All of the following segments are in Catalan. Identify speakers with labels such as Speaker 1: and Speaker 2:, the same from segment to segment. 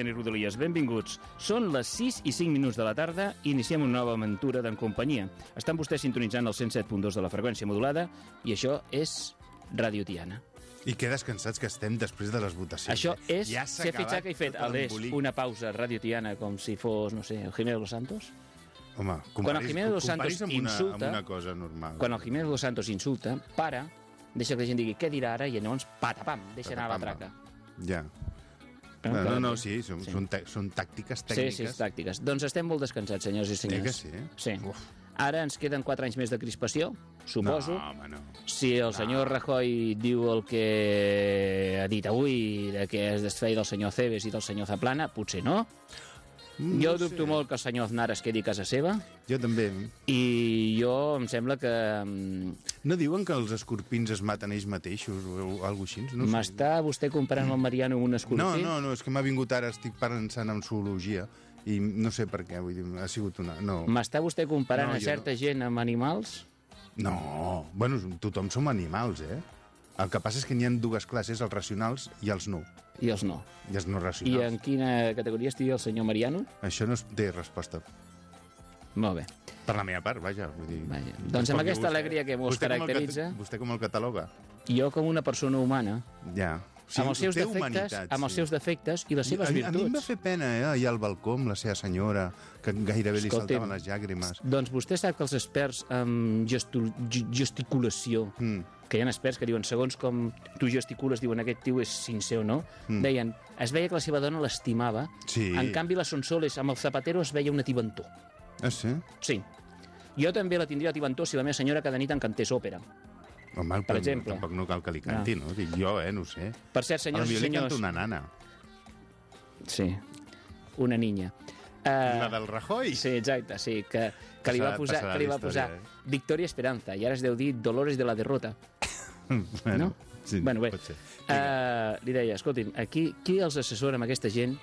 Speaker 1: Tiana i Rodalies. Benvinguts. Són les 6 i 5 minuts de la tarda i iniciem una nova aventura d'en companyia. Estan vostès sintonitzant el 107.2 de la freqüència modulada i això és Radio Tiana.
Speaker 2: I que descansats que estem després de les votacions.
Speaker 1: Això és
Speaker 2: Ja
Speaker 1: ser que he fet
Speaker 2: tot
Speaker 1: a l'és
Speaker 2: l'embolic.
Speaker 1: una pausa Radio Tiana com si fos, no sé, el Jiménez Los Santos.
Speaker 2: Home,
Speaker 1: Quan el Jiménez
Speaker 2: comparis
Speaker 1: Santos
Speaker 2: amb una,
Speaker 1: insulta-
Speaker 2: Amb una cosa normal.
Speaker 1: Quan el Jiménez Los Santos insulta, para, deixa que la gent digui què dirà ara i llavors patapam, deixa anar la traca.
Speaker 2: Ja.
Speaker 1: No,
Speaker 2: No, no, no, sí, són,
Speaker 1: Sí.
Speaker 2: sí. són, són tàctiques
Speaker 1: Sí,
Speaker 2: tècniques.
Speaker 1: sí, tàctiques. Doncs estem molt descansats, senyors i senyors.
Speaker 2: Que sí?
Speaker 1: Sí.
Speaker 2: Uf.
Speaker 1: Ara ens queden 4 anys més de crispació, suposo.
Speaker 2: No, home, no.
Speaker 1: Si el senyor Rajoy diu el que ha dit avui, de que es desfeia del senyor Cebes i del senyor Zaplana, potser no.
Speaker 2: Mm,
Speaker 1: jo
Speaker 2: no
Speaker 1: dubto
Speaker 2: sé.
Speaker 1: molt que el senyor Aznar es quedi a casa seva
Speaker 2: Jo també.
Speaker 1: i jo em sembla que mm,
Speaker 2: No diuen que els escorpins es maten ells mateixos o alguna cosa així? No
Speaker 1: m'està vostè comparant el Mariano amb un escorpí?
Speaker 2: No, no, no, és que m'ha vingut ara, estic pensant en zoologia i no sé per què, vull dir, ha sigut una... No,
Speaker 1: M'està vostè comparant
Speaker 2: No,
Speaker 1: a certa gent amb animals?
Speaker 2: no. bueno, tothom som animals, eh? El que passa és que n'hi ha dues classes, els racionals i els no.
Speaker 1: I els no.
Speaker 2: I els no
Speaker 1: I
Speaker 2: racionals.
Speaker 1: en quina categoria estigui el senyor Mariano?
Speaker 2: Això no té resposta.
Speaker 1: Molt bé.
Speaker 2: Per la meva part, vaja. Vull dir,
Speaker 1: Vaja. Doncs amb aquesta alegria que
Speaker 2: vostè com el
Speaker 1: caracteritza-
Speaker 2: cat- Vostè com el cataloga?
Speaker 1: Jo, com una persona humana,
Speaker 2: Ja.
Speaker 1: sí, amb els seus defectes,
Speaker 2: humanitat,
Speaker 1: amb els
Speaker 2: sí.
Speaker 1: seus defectes i les seves
Speaker 2: a, mi- a mi em va
Speaker 1: virtuts.
Speaker 2: fer pena, eh, allà al balcó amb la seva senyora, que gairebé li
Speaker 1: Escolti'm,
Speaker 2: saltaven les llàgrimes.
Speaker 1: Doncs vostè sap que els experts en gesticulació,
Speaker 2: Mm.
Speaker 1: Que hi ha experts que diuen segons com tu gesticules, diuen aquest tio és sincer o no,
Speaker 2: Mm.
Speaker 1: deien, es veia que la seva dona l'estimava,
Speaker 2: Sí.
Speaker 1: en canvi la Sonsoles amb el Zapatero es veia una tibantó.
Speaker 2: Ah, sí?
Speaker 1: Sí. Jo també la tindria a tibantó si la meva senyora cada nit em cantés òpera.
Speaker 2: Home,
Speaker 1: Per exemple.
Speaker 2: Tampoc no cal que li canti, no? Dic jo, eh, no sé.
Speaker 1: Per cert, senyors i senyors...
Speaker 2: una nana.
Speaker 1: Sí, una niña. Uh,
Speaker 2: La del Rajoy?
Speaker 1: Sí, exacte, sí, que, que li va posar, que li va
Speaker 2: la història,
Speaker 1: posar
Speaker 2: eh?
Speaker 1: Victoria Esperanza, i ara es deu dir Dolores de la Derrota.
Speaker 2: bueno,
Speaker 1: no?
Speaker 2: Sí,
Speaker 1: bueno, bé, uh, li deia, escolti'm, aquí, qui els assessora amb aquesta gent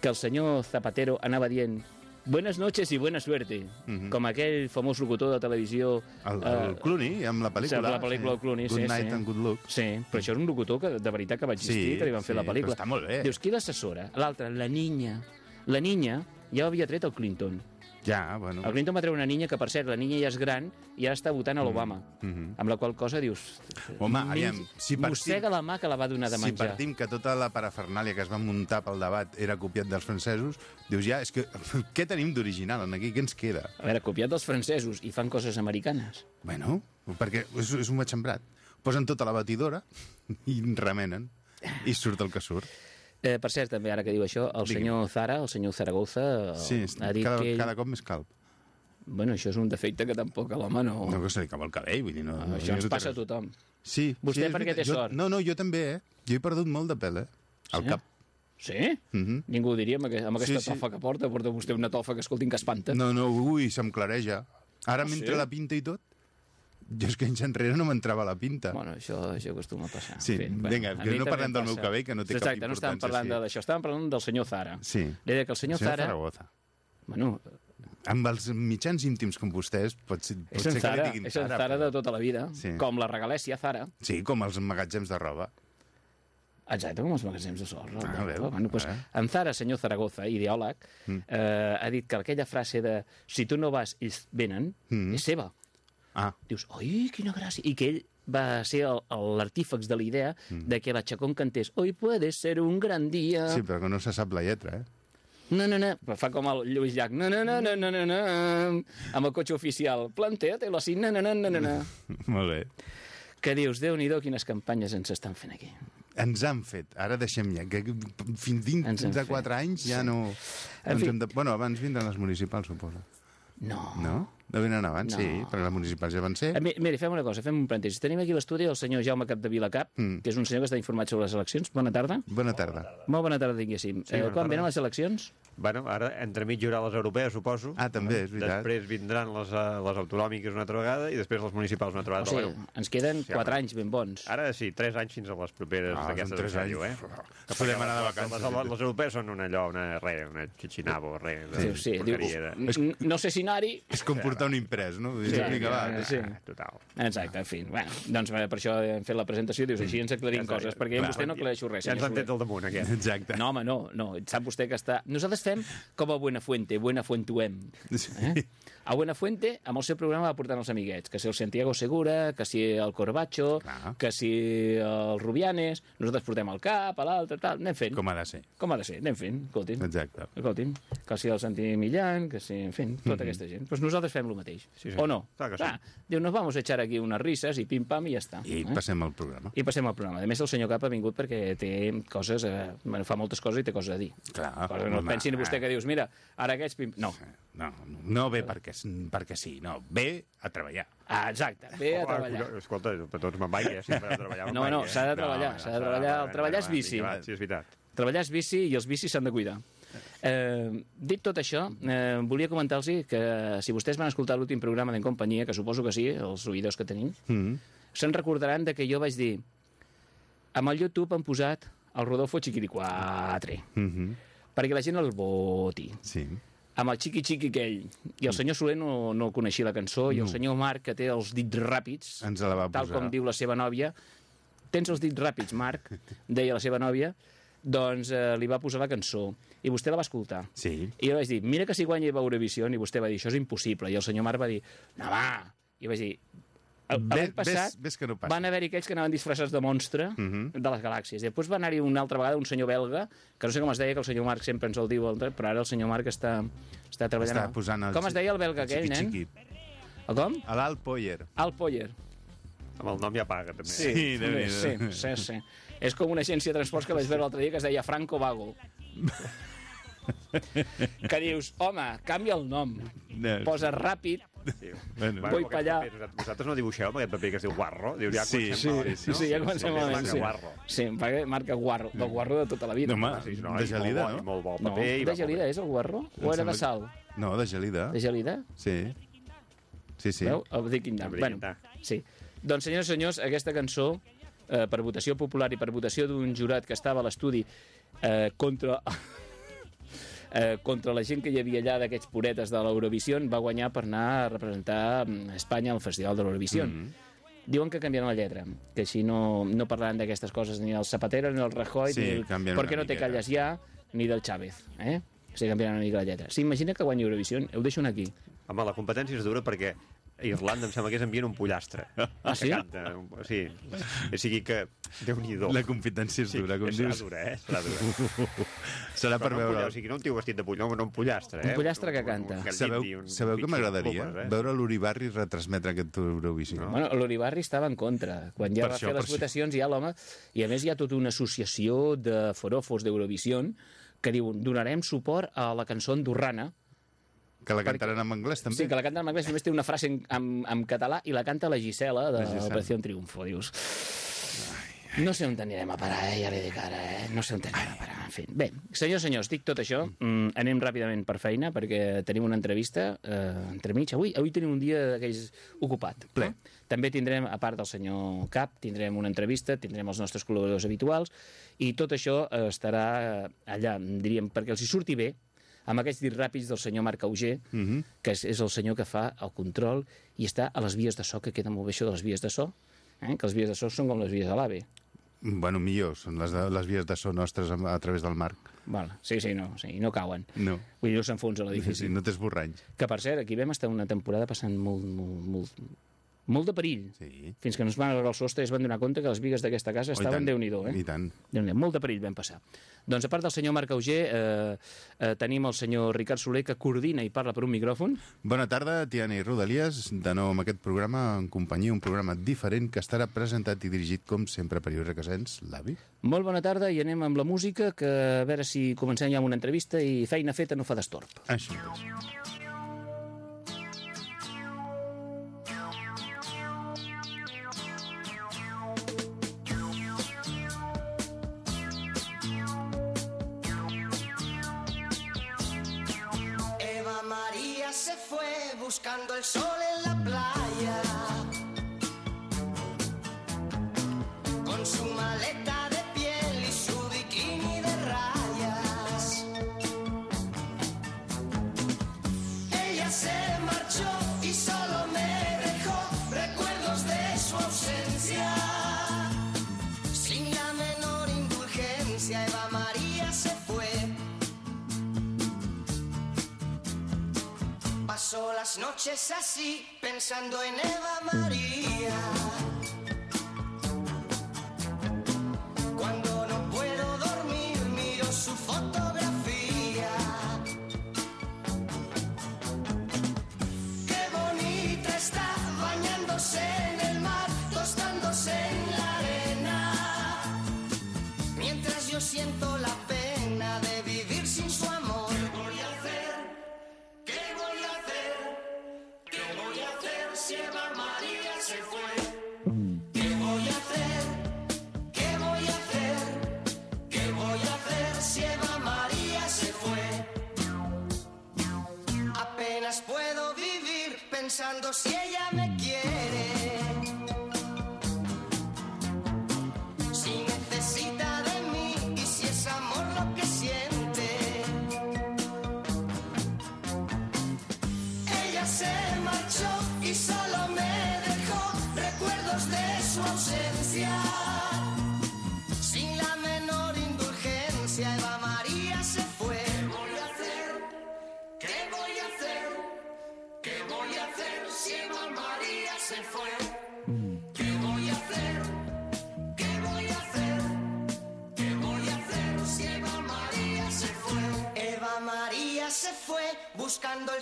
Speaker 1: que el senyor Zapatero anava dient Buenas noches y buena suerte,
Speaker 2: Mhm.
Speaker 1: com aquell famós locutor de televisió...
Speaker 2: El, el Clooney, amb la pel·lícula.
Speaker 1: amb la pel·lícula del Clooney,
Speaker 2: good
Speaker 1: sí,
Speaker 2: Night
Speaker 1: sí.
Speaker 2: and Good Luck.
Speaker 1: Sí, però això és un locutor que de veritat que va existir,
Speaker 2: Sí,
Speaker 1: que li van fer
Speaker 2: sí,
Speaker 1: la pel·lícula.
Speaker 2: està molt bé.
Speaker 1: Dius, qui l'assessora? L'altra, la niña. La niña ja havia tret el Clinton.
Speaker 2: Ja, bueno.
Speaker 1: El Clinton va treure una niña que, per cert, la niña ja és gran i ara està votant a l'Obama.
Speaker 2: Mhm.
Speaker 1: Amb la qual cosa dius...
Speaker 2: Home,
Speaker 1: "Ni-
Speaker 2: aviam, si partim-
Speaker 1: Mossega la mà que la va donar de
Speaker 2: si
Speaker 1: menjar.
Speaker 2: partim que tota la parafernàlia que es va muntar pel debat era copiat dels francesos, dius ja, és que què tenim d'original aquí? Què ens queda?
Speaker 1: A veure, copiat dels francesos i fan coses americanes.
Speaker 2: Bueno, perquè és, és un matxembrat. Posen tota la batidora i remenen i surt el que surt.
Speaker 1: Eh, per cert, també, ara que diu això, el
Speaker 2: Digui'm.
Speaker 1: senyor Zara, el senyor Zaragoza,
Speaker 2: Sí,
Speaker 1: ha dit
Speaker 2: cada,
Speaker 1: que ell...
Speaker 2: cada cop més calp.
Speaker 1: Bueno, això és un defecte que tampoc a l'home no...
Speaker 2: No, que se li acaba el cabell, vull dir, no... no
Speaker 1: això ens
Speaker 2: no té
Speaker 1: passa a tothom.
Speaker 2: Sí.
Speaker 1: Vostè
Speaker 2: sí,
Speaker 1: perquè té
Speaker 2: jo,
Speaker 1: sort.
Speaker 2: No, no, jo també, eh? Jo he perdut molt de pèl, eh? Al
Speaker 1: Sí?
Speaker 2: cap.
Speaker 1: Sí?
Speaker 2: Mhm.
Speaker 1: Ningú ho diria amb, amb aquesta
Speaker 2: Sí, sí.
Speaker 1: tofa que porta. Porta vostè una tofa que, escoltin, que espanta.
Speaker 2: No, no, ui, se'm clareja. Ara,
Speaker 1: Ah,
Speaker 2: mentre
Speaker 1: sí?
Speaker 2: la pinta i tot, jo és que anys enrere no m'entrava la pinta.
Speaker 1: Bueno, això, això acostuma a passar.
Speaker 2: Sí,
Speaker 1: En
Speaker 2: vinga,
Speaker 1: a
Speaker 2: que
Speaker 1: mi
Speaker 2: no parlem
Speaker 1: em
Speaker 2: del meu cabell, que no té cap
Speaker 1: Exacte, no estàvem
Speaker 2: importància,
Speaker 1: parlant
Speaker 2: sí.
Speaker 1: d'això, estàvem parlant del senyor Zara.
Speaker 2: Sí.
Speaker 1: Li deia que el senyor
Speaker 2: Senyor
Speaker 1: Zara...
Speaker 2: Zaragoza.
Speaker 1: Bueno,
Speaker 2: amb els mitjans íntims com vostès, pot ser, pot
Speaker 1: És
Speaker 2: ser
Speaker 1: en
Speaker 2: que
Speaker 1: Zara,
Speaker 2: li diguin
Speaker 1: és en Zara de tota la vida,
Speaker 2: Sí.
Speaker 1: com la regalèsia Zara.
Speaker 2: Sí, com els magatzems de roba.
Speaker 1: Exacte, com els magatzems de sorra.
Speaker 2: Ah, veu,
Speaker 1: bueno, pues,
Speaker 2: eh.
Speaker 1: en Zara, senyor Zaragoza, ideòleg,
Speaker 2: Mm.
Speaker 1: eh, ha dit que aquella frase de si tu no vas, ells venen,
Speaker 2: Mm.
Speaker 1: és seva.
Speaker 2: Ah,
Speaker 1: Dius, oi, quina gràcia. I que ell va ser l'artífex de la idea
Speaker 2: Mm.
Speaker 1: de que la Chacón cantés Hoy puede ser un gran dia.
Speaker 2: sí, però que no se sap la lletra, eh?
Speaker 1: No, no, no. Però fa com el Lluís Llach. No, no, no, no, no, no, no. Amb el cotxe oficial. Planteate-lo així. No, no, no, no, no, no.
Speaker 2: Molt bé.
Speaker 1: Que dius, Déu-n'hi-do, quines campanyes ens estan fent aquí.
Speaker 2: Ens han fet, ara deixem ja, que fins dins de
Speaker 1: fet.
Speaker 2: 4 anys ja no...
Speaker 1: En
Speaker 2: Ens
Speaker 1: fi.
Speaker 2: hem de... Bueno, abans vindran les municipals, suposo.
Speaker 1: No.
Speaker 2: No? No venen abans,
Speaker 1: No.
Speaker 2: sí, perquè les municipals ja van ser.
Speaker 1: Eh, mi- Mira, fem una cosa, fem un parèntesi. Tenim aquí l'estudi el senyor Jaume Capdevila Cap,
Speaker 2: Mm.
Speaker 1: que és un senyor que està informat sobre les eleccions. Bona tarda.
Speaker 2: Bona tarda.
Speaker 1: Molt bona tarda, diguéssim.
Speaker 3: Sí,
Speaker 1: eh, quan
Speaker 3: tarda.
Speaker 1: venen les eleccions?
Speaker 3: Bueno, ara entremig hi haurà les europees, suposo.
Speaker 2: Ah, també, és veritat.
Speaker 3: Després vindran les, eh, les autonòmiques una altra vegada i després les municipals una altra
Speaker 1: O
Speaker 3: vegada.
Speaker 1: sigui,
Speaker 3: Bueno,
Speaker 1: ens queden
Speaker 3: Sí,
Speaker 1: quatre
Speaker 3: home.
Speaker 1: anys ben bons.
Speaker 3: Ara sí, tres anys fins a les properes
Speaker 2: Ah,
Speaker 3: d'aquestes
Speaker 2: són tres
Speaker 3: en sèrio,
Speaker 2: anys.
Speaker 3: eh?
Speaker 2: Que podem anar de
Speaker 3: Les,
Speaker 2: vacances.
Speaker 3: les, les europees són una allò, una, re, una xixinabo, re,
Speaker 1: Diu, sí, diu,
Speaker 3: porqueria de...
Speaker 1: "N- no sé si anar-hi...
Speaker 2: És com portar un imprès, no? Vull dir,
Speaker 1: Sí,
Speaker 2: vinga, va.
Speaker 1: sí.
Speaker 3: Ah, Total.
Speaker 1: Exacte, en fi. Bueno, doncs eh, per això hem fet la presentació, dius, així ens aclarim
Speaker 3: està,
Speaker 1: coses, perquè
Speaker 2: clar.
Speaker 1: vostè no aclareixo res.
Speaker 3: Ja ens han tret al damunt, aquest.
Speaker 2: Exacte.
Speaker 1: No, home, no, no. Sap vostè que està... Nosaltres fem com a Buenafuente, Buenafuentuem.
Speaker 2: Sí.
Speaker 1: A Buenafuente, amb el seu programa, va portant els amiguets, que si el Santiago Segura, que si el Corbacho,
Speaker 2: Clar.
Speaker 1: que si el Rubianes, nosaltres portem el cap, a l'altre, tal, anem fent.
Speaker 2: Com ha de ser.
Speaker 1: Com ha de ser, anem fent, escolti'm.
Speaker 2: Exacte.
Speaker 1: Escolti'm, que si el Santi Millán, que si, en fi, tota aquesta gent. Doncs nosaltres fem el mateix.
Speaker 3: Sí, sí.
Speaker 1: O no?
Speaker 3: Clar que sí.
Speaker 1: diu, nos vamos a echar aquí unes risses i pim-pam i ja està.
Speaker 2: I
Speaker 1: eh?
Speaker 2: passem al programa.
Speaker 1: I passem al programa. A més, el senyor Cap ha vingut perquè té coses... Eh, bueno, fa moltes coses i té coses a dir.
Speaker 2: Clar,
Speaker 1: que no
Speaker 2: home,
Speaker 1: pensin vostè
Speaker 2: eh.
Speaker 1: que dius, mira, ara aquests... Pim... No.
Speaker 2: No, no ve perquè, perquè sí, no, ve a treballar.
Speaker 1: Ah, exacte, ve a treballar.
Speaker 3: collons, Escolta, per tots me'n vaig, eh? Sempre a treballar me'n
Speaker 1: No, no, s'ha de treballar, s'ha de treballar. El treballar és
Speaker 3: va, Sí, és veritat.
Speaker 1: Treballar és bici i els bicis s'han de cuidar. Eh, dit tot això, eh, volia comentar-los que si vostès van escoltar l'últim programa d'en companyia, que suposo que sí, els oïdors que tenim,
Speaker 2: Mm.
Speaker 1: se'n recordaran de que jo vaig dir amb el YouTube han posat el Rodolfo Chiquiriquatre
Speaker 2: Mm -hmm.
Speaker 1: perquè la gent el voti.
Speaker 2: Sí.
Speaker 1: Amb el xiqui xiqui aquell. I el senyor Soler no, no coneixia la cançó, i el senyor Marc, que té els dits ràpids,
Speaker 2: Ens la va
Speaker 1: tal
Speaker 2: posar.
Speaker 1: com diu la seva nòvia, tens els dits ràpids, Marc, deia la seva nòvia, doncs eh, li va posar la cançó. I vostè la va escoltar.
Speaker 2: Sí.
Speaker 1: I jo vaig dir, mira que si guanya Eurovisió, i vostè va dir, això és impossible. I el senyor Marc va dir, no, va. I vaig dir, l'any passat
Speaker 2: ves- ves que no passa.
Speaker 1: van haver-hi aquells que anaven disfressats de monstre
Speaker 2: Mhm.
Speaker 1: de les galàxies. Després va anar-hi una altra vegada un senyor belga, que no sé com es deia, que el senyor Marc sempre ens el diu, però ara el senyor Marc està, està treballant...
Speaker 2: Està posant el
Speaker 1: com es deia el belga
Speaker 2: el
Speaker 1: aquell, nen?
Speaker 2: xiqui-xiqui.
Speaker 1: El com?
Speaker 2: L'Alt Poyer.
Speaker 1: Al Poyer.
Speaker 3: Amb el nom ja paga, també.
Speaker 2: Sí,
Speaker 1: sí,
Speaker 2: Déu-n'hi-do.
Speaker 1: sí, sí, sí. És com una agència de transports que vaig veure l'altre dia que es deia Franco Vago. Que dius, home, canvia el nom.
Speaker 2: No.
Speaker 1: Posa ràpid.
Speaker 3: Sí.
Speaker 2: Bueno.
Speaker 1: Vull
Speaker 3: amb
Speaker 1: pa allà.
Speaker 3: aquest paper, Vosaltres no dibuixeu amb aquest paper que es diu guarro? Diu, ja
Speaker 2: Sí, sí,
Speaker 3: malament,
Speaker 1: Sí,
Speaker 3: no?
Speaker 1: sí, ja comencem
Speaker 3: Només
Speaker 1: malament. Sí.
Speaker 3: guarro.
Speaker 1: sí, marca guarro, del guarro de tota la vida.
Speaker 2: No, home,
Speaker 3: Sí, no,
Speaker 2: de gelida,
Speaker 3: molt bo,
Speaker 2: no?
Speaker 3: Molt bo
Speaker 1: No,
Speaker 3: paper. i va
Speaker 1: de gelida és el guarro? O era de sal?
Speaker 2: No, de gelida.
Speaker 1: De gelida?
Speaker 2: Sí. Sí, sí.
Speaker 1: Veu? El Dick Indam.
Speaker 3: El Dick
Speaker 1: Bueno, sí. Doncs, senyors i senyors, aquesta cançó, eh, per votació popular i per votació d'un jurat que estava a l'estudi eh, contra... eh, contra la gent que hi havia allà d'aquests puretes de l'Eurovisió, va guanyar per anar a representar mm, Espanya al Festival de l'Eurovisió. Mm -hmm. Diuen que canviaran la lletra, que així no, no parlaran d'aquestes coses ni el Zapatero, ni el Rajoy,
Speaker 2: Sí,
Speaker 1: ni el
Speaker 2: canvien
Speaker 1: ¿Por
Speaker 2: una
Speaker 1: qué no te calles ja, ni del Chávez. Eh? Se canviaran una mica la lletra. S'imagina que guanya Eurovisió? Ho deixo aquí.
Speaker 3: Home, la competència és dura perquè a Irlanda em sembla que és envien un pollastre.
Speaker 1: Ah, sí?
Speaker 3: Que canta, un- sí. O sigui que, Déu-n'hi-do.
Speaker 2: La competència és
Speaker 3: Sí,
Speaker 2: dura, com
Speaker 3: serà
Speaker 2: dius.
Speaker 3: dura, eh? Serà dura.
Speaker 2: Serà per
Speaker 3: Però no un
Speaker 2: veure...
Speaker 3: pollastre, O sigui, no un tio vestit de pollastre, no un pollastre, eh?
Speaker 1: Un pollastre que canta.
Speaker 3: Un, un
Speaker 2: Sabeu,
Speaker 3: gallit i un
Speaker 2: sabeu
Speaker 3: pitxo
Speaker 2: m'agradaria?
Speaker 3: eh?
Speaker 2: Veure l'Uribarri retransmetre aquest Eurovisió.
Speaker 1: No? Bueno, l'Uribarri estava en contra. Quan ja
Speaker 2: Per
Speaker 1: va
Speaker 2: això,
Speaker 1: fer
Speaker 2: per
Speaker 1: les
Speaker 2: això.
Speaker 1: votacions, ja l'home... I a més hi ha tota una associació de forofos d'Eurovisió que diuen donarem suport a la cançó andorrana.
Speaker 2: Que la cantaran en anglès, també?
Speaker 1: Sí, que la canta en anglès, només té una frase en, en, en català i la canta la Gisela de l'Operació Triunfo. Dius... No sé on anirem a parar, eh? ja li dic ara, eh? No sé on anirem a parar. En fi. Bé, senyors, senyors, dic tot això. Mm, anem ràpidament per feina, perquè tenim una entrevista eh, entremig. Avui, avui tenim un dia d'aquells ocupat.
Speaker 2: Ple.
Speaker 1: No? També tindrem, a part del senyor Cap, tindrem una entrevista, tindrem els nostres col·laboradors habituals, i tot això eh, estarà allà, diríem, perquè els hi surti bé, amb aquests dits ràpids del senyor Marc Auger, mm -hmm. que és, és el senyor que fa el control i està a les vies de so, que queda molt bé això de les vies de so, eh? que les vies de so són com les vies de l'AVE.
Speaker 2: Bueno, millor, són les, de, les vies de so nostres a, a través del Marc.
Speaker 1: Val. Sí, sí, no, sí, no cauen.
Speaker 2: No.
Speaker 1: Vull dir, no s'enfonsa l'edifici.
Speaker 2: Sí, no t'esborranys.
Speaker 1: Que, per cert, aquí vam estar una temporada passant molt, molt, molt, molt de perill.
Speaker 2: Sí.
Speaker 1: Fins que no es van arribar al sostre i es van donar compte que les vigues d'aquesta casa
Speaker 2: Oh,
Speaker 1: estaven
Speaker 2: tant.
Speaker 1: déu-n'hi-do, eh?
Speaker 2: I tant.
Speaker 1: déu nhi molt de perill vam passar. Doncs a part del senyor Marc Auger, eh, eh, tenim el senyor Ricard Soler, que coordina i parla per un micròfon.
Speaker 2: Bona tarda, Tiana i Rodalies. De nou amb aquest programa en companyia, un programa diferent que estarà presentat i dirigit, com sempre, per Iure Casens, l'avi.
Speaker 1: Molt bona tarda i anem amb la música, que a veure si comencem ja amb una entrevista i feina feta no fa d'estorb.
Speaker 2: Això mateix.
Speaker 4: Si ella me quiere.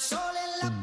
Speaker 4: Sol en la
Speaker 1: mm.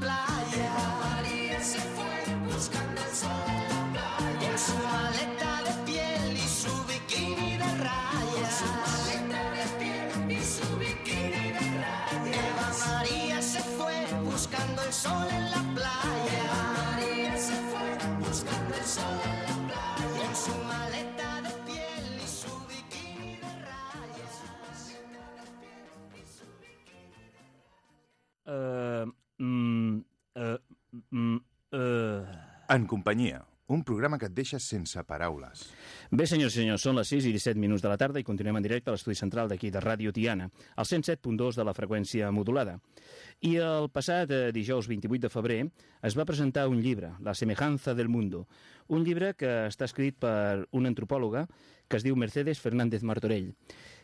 Speaker 1: Mm, uh.
Speaker 2: En companyia, un programa que et deixa sense paraules.
Speaker 1: Bé, senyors i senyors, són les 6 i 17 minuts de la tarda i continuem en directe a l'estudi central d'aquí de Ràdio Tiana, al 107.2 de la freqüència modulada. I el passat eh, dijous 28 de febrer es va presentar un llibre, La semejanza del mundo, un llibre que està escrit per una antropòloga que es diu Mercedes Fernández Martorell.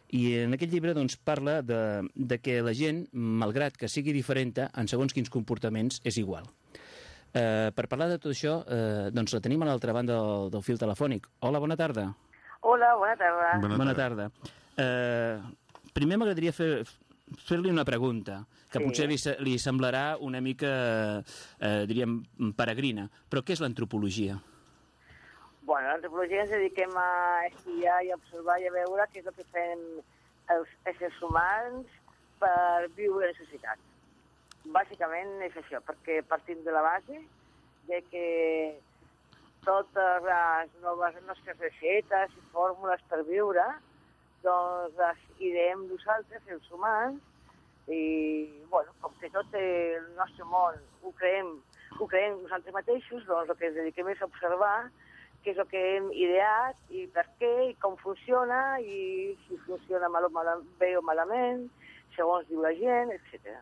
Speaker 1: I en aquest llibre doncs, parla de, de que la gent, malgrat que sigui diferent en segons quins comportaments, és igual. Eh, per parlar de tot això, eh, doncs la tenim a l'altra banda del, del fil telefònic. Hola, bona tarda.
Speaker 5: Hola, bona tarda.
Speaker 2: Bona
Speaker 1: Bona tarda. Eh, primer m'agradaria fer, fer-li una pregunta, que
Speaker 5: Sí.
Speaker 1: potser li, li semblarà una mica, eh, diríem, peregrina. Però què és l'antropologia?
Speaker 5: Bueno, l'antropologia ens dediquem a estudiar i a observar i a veure què és el que fem els éssers humans per viure en societat. Bàsicament és això, perquè partim de la base de que totes les noves nostres recetes i fórmules per viure doncs les ideem nosaltres, els humans, i, bueno, com que tot el nostre món ho creem, ho creem nosaltres mateixos, doncs el que ens dediquem és a observar què és el que hem ideat i per què i com funciona i si funciona mal o mal, bé o malament, segons diu la gent, etc.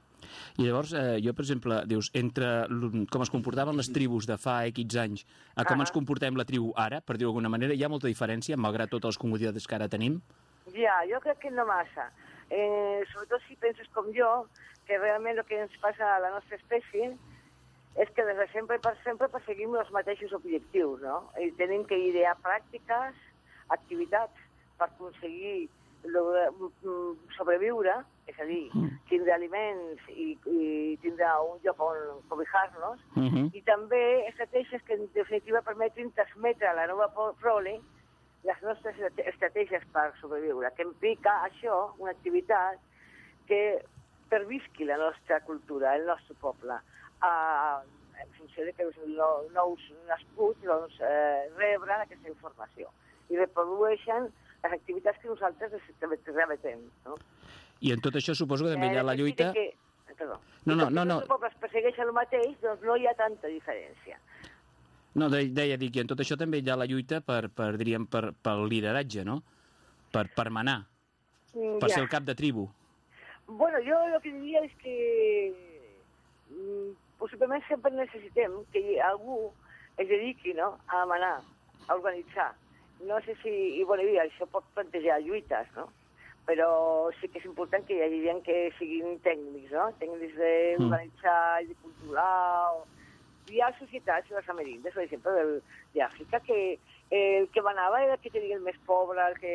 Speaker 1: I llavors, eh, jo, per exemple, dius, entre com es comportaven les tribus de fa X anys a com
Speaker 5: Ah.
Speaker 1: ens comportem la tribu ara, per dir-ho d'alguna manera, hi ha molta diferència, malgrat totes les comoditats que ara tenim?
Speaker 5: Ja, jo crec que no massa. Eh, sobretot si penses com jo, que realment el que ens passa a la nostra espècie és que des de sempre i per sempre perseguim els mateixos objectius, no? I tenim que idear pràctiques, activitats per aconseguir sobreviure, és a dir, tindre aliments i, i tindre un lloc on cobijar-nos,
Speaker 1: Uh -huh.
Speaker 5: i també estratègies que en definitiva permetin transmetre a la nova prole les nostres estratègies per sobreviure, que implica això, una activitat que pervisqui la nostra cultura, el nostre poble, a, en funció de que els no, nous nascuts doncs, eh, rebren aquesta informació i reprodueixen les activitats que nosaltres remetem. No?
Speaker 1: I en tot això suposo que també hi ha la
Speaker 5: Eh,
Speaker 1: lluita...
Speaker 5: Que, perdó.
Speaker 1: No, no, no, no.
Speaker 5: Els pobles persegueixen el mateix, doncs no hi ha tanta diferència.
Speaker 1: No, de- deia, dic, i en tot això també hi ha la lluita per, per diríem, per, pel lideratge, no? Per, per manar,
Speaker 5: Mm,
Speaker 1: per
Speaker 5: ja.
Speaker 1: ser el cap de tribu.
Speaker 5: Bueno, yo lo que diría es que mm, possiblement sempre necessitem que algú es dediqui no, a manar, a organitzar. No sé si... I, bueno, i això pot plantejar lluites, no? Però sí que és important que hi hagi gent que siguin tècnics, no? Tècnics d'organitzar i de controlar... O... Hi ha societats, les ameríndies, per exemple, d'Àfrica, que el que manava era que tenia el més pobre, el que...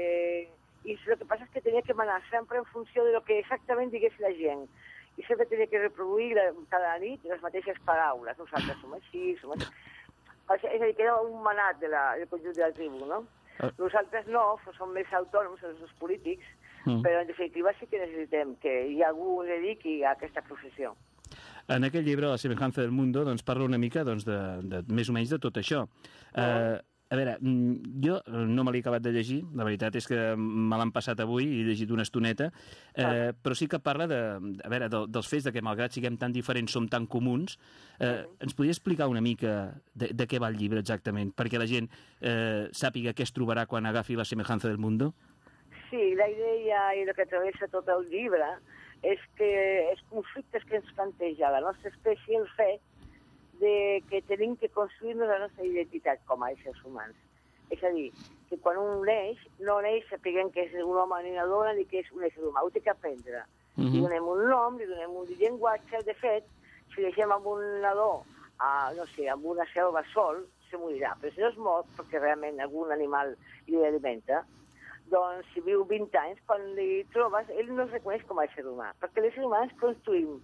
Speaker 5: I el que passa és que tenia que manar sempre en funció de lo que exactament digués la gent. I sempre tenia que reproduir la, cada nit les mateixes paraules. Nosaltres som així, som així. Sigui, és a dir, que era un manat de la, del conjunt de la tribu, no?
Speaker 1: Ah.
Speaker 5: Nosaltres no, som més autònoms, els polítics,
Speaker 1: Mm.
Speaker 5: però en definitiva sí que necessitem que hi ha algú dediqui a aquesta professió.
Speaker 1: En aquell llibre, La semejanza del mundo, doncs parla una mica doncs, de, de, més o menys de tot això. Uh, a veure, mm, jo no me l'he acabat de llegir, la veritat és que me l'han passat avui i he llegit una estoneta, eh, però sí que parla de, a veure, de, dels fets de que malgrat siguem tan diferents som tan comuns. Eh, ens podria explicar una mica de, de què va el llibre exactament, perquè la gent eh, sàpiga què es trobarà quan agafi La semejanza del mundo?
Speaker 5: Sí, la idea i el que travessa tot el llibre és que els conflictes que ens planteja la nostra espècie el fet de que tenim que construir-nos la nostra identitat com a éssers humans. És a dir, que quan un neix, no neix sapiguem que és un home ni una dona ni que és un ésser humà, ho té que aprendre.
Speaker 1: Mhm.
Speaker 5: Li donem un nom, li donem un llenguatge, de fet, si deixem amb un nadó, a, no sé, amb una selva sol, se morirà. Però si no es mor, perquè realment algun animal li alimenta, doncs si viu 20 anys, quan li trobes, ell no es reconeix com a ésser humà, perquè l'ésser humà ens construïm.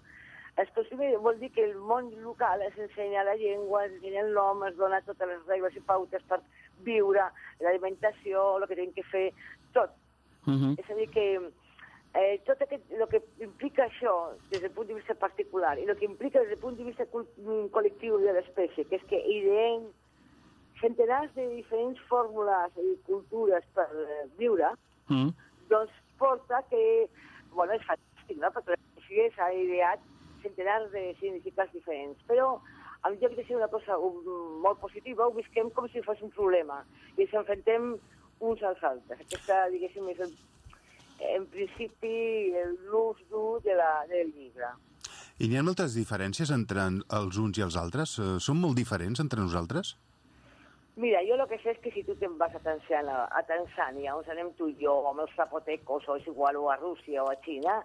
Speaker 5: Es construïm vol dir que el món local es ensenya la llengua, es ensenya el nom, es dona totes les regles i pautes per viure, l'alimentació, el que tenim que fer, tot.
Speaker 1: Uh -huh.
Speaker 5: És a dir, que eh, tot aquest, el que implica això des del punt de vista particular i el que implica des del punt de vista mm, col·lectiu de l'espècie, que és que ideem centenars de diferents fórmules i cultures per eh, viure,
Speaker 1: Uh -huh.
Speaker 5: doncs porta que, bueno, és fantàstic, no?, perquè l'espècie s'ha ideat centenars de significats diferents, però en lloc de ser una cosa molt positiva, ho visquem com si fos un problema i ens enfrontem uns als altres. Aquesta, diguéssim, és el, en principi el- l'ús dur de la, del llibre.
Speaker 2: I n'hi ha moltes diferències entre els uns i els altres? Eh, Són molt diferents entre nosaltres?
Speaker 5: Mira, jo el que sé és que si tu te'n vas a Tanzània, a Tanzània, on anem tu i jo, amb els zapotecos, o és igual, o a Rússia o a Xina,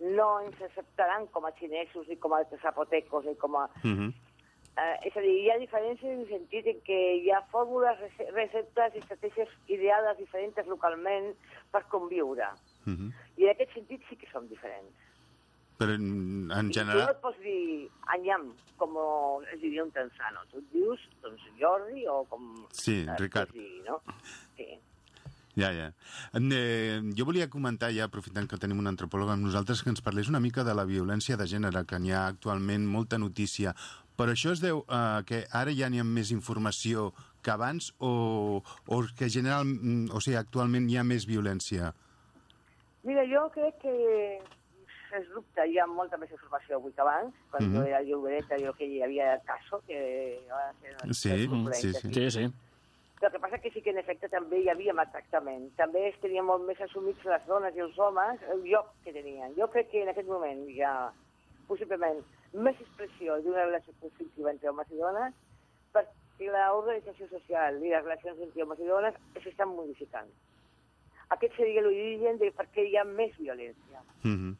Speaker 5: no ens acceptaran com a xinesos ni com a zapotecos ni com a...
Speaker 2: Uh -huh.
Speaker 5: Eh, és a dir, hi ha diferències en el sentit en què hi ha fórmules, rece- receptes i estratègies ideades diferents localment per conviure.
Speaker 2: Uh -huh.
Speaker 5: I en aquest sentit sí que som diferents.
Speaker 2: Però en, en
Speaker 5: I tu no
Speaker 2: general...
Speaker 5: et pots dir anyam, com es diria un tanzano. Tu et dius, doncs, Jordi o com...
Speaker 2: Sí, Ricard.
Speaker 5: dir, no? Sí.
Speaker 2: Ja, ja. Eh, jo volia comentar, ja aprofitant que tenim un antropòleg amb nosaltres, que ens parlés una mica de la violència de gènere, que n'hi ha actualment molta notícia. Però això es deu a que ara ja n'hi ha més informació que abans o, o que general, mm, o sigui, actualment hi ha més violència?
Speaker 5: Mira, jo crec que, sens dubte, hi ha molta més informació avui que abans. Quan
Speaker 2: Mhm.
Speaker 5: jo era llogareta, jo que hi havia caso, que... una
Speaker 2: Sí, sí, sí.
Speaker 1: Sí, sí.
Speaker 5: El que passa que sí que en efecte també hi havia maltractament. També es tenien molt més assumits les dones i els homes el lloc que tenien. Jo crec que en aquest moment ha possiblement més expressió d'una relació conflictiva entre homes i dones perquè l'organització social i les relacions entre homes i dones s'estan modificant. Aquest seria l'origen de per què hi ha més violència.
Speaker 2: Mm -hmm.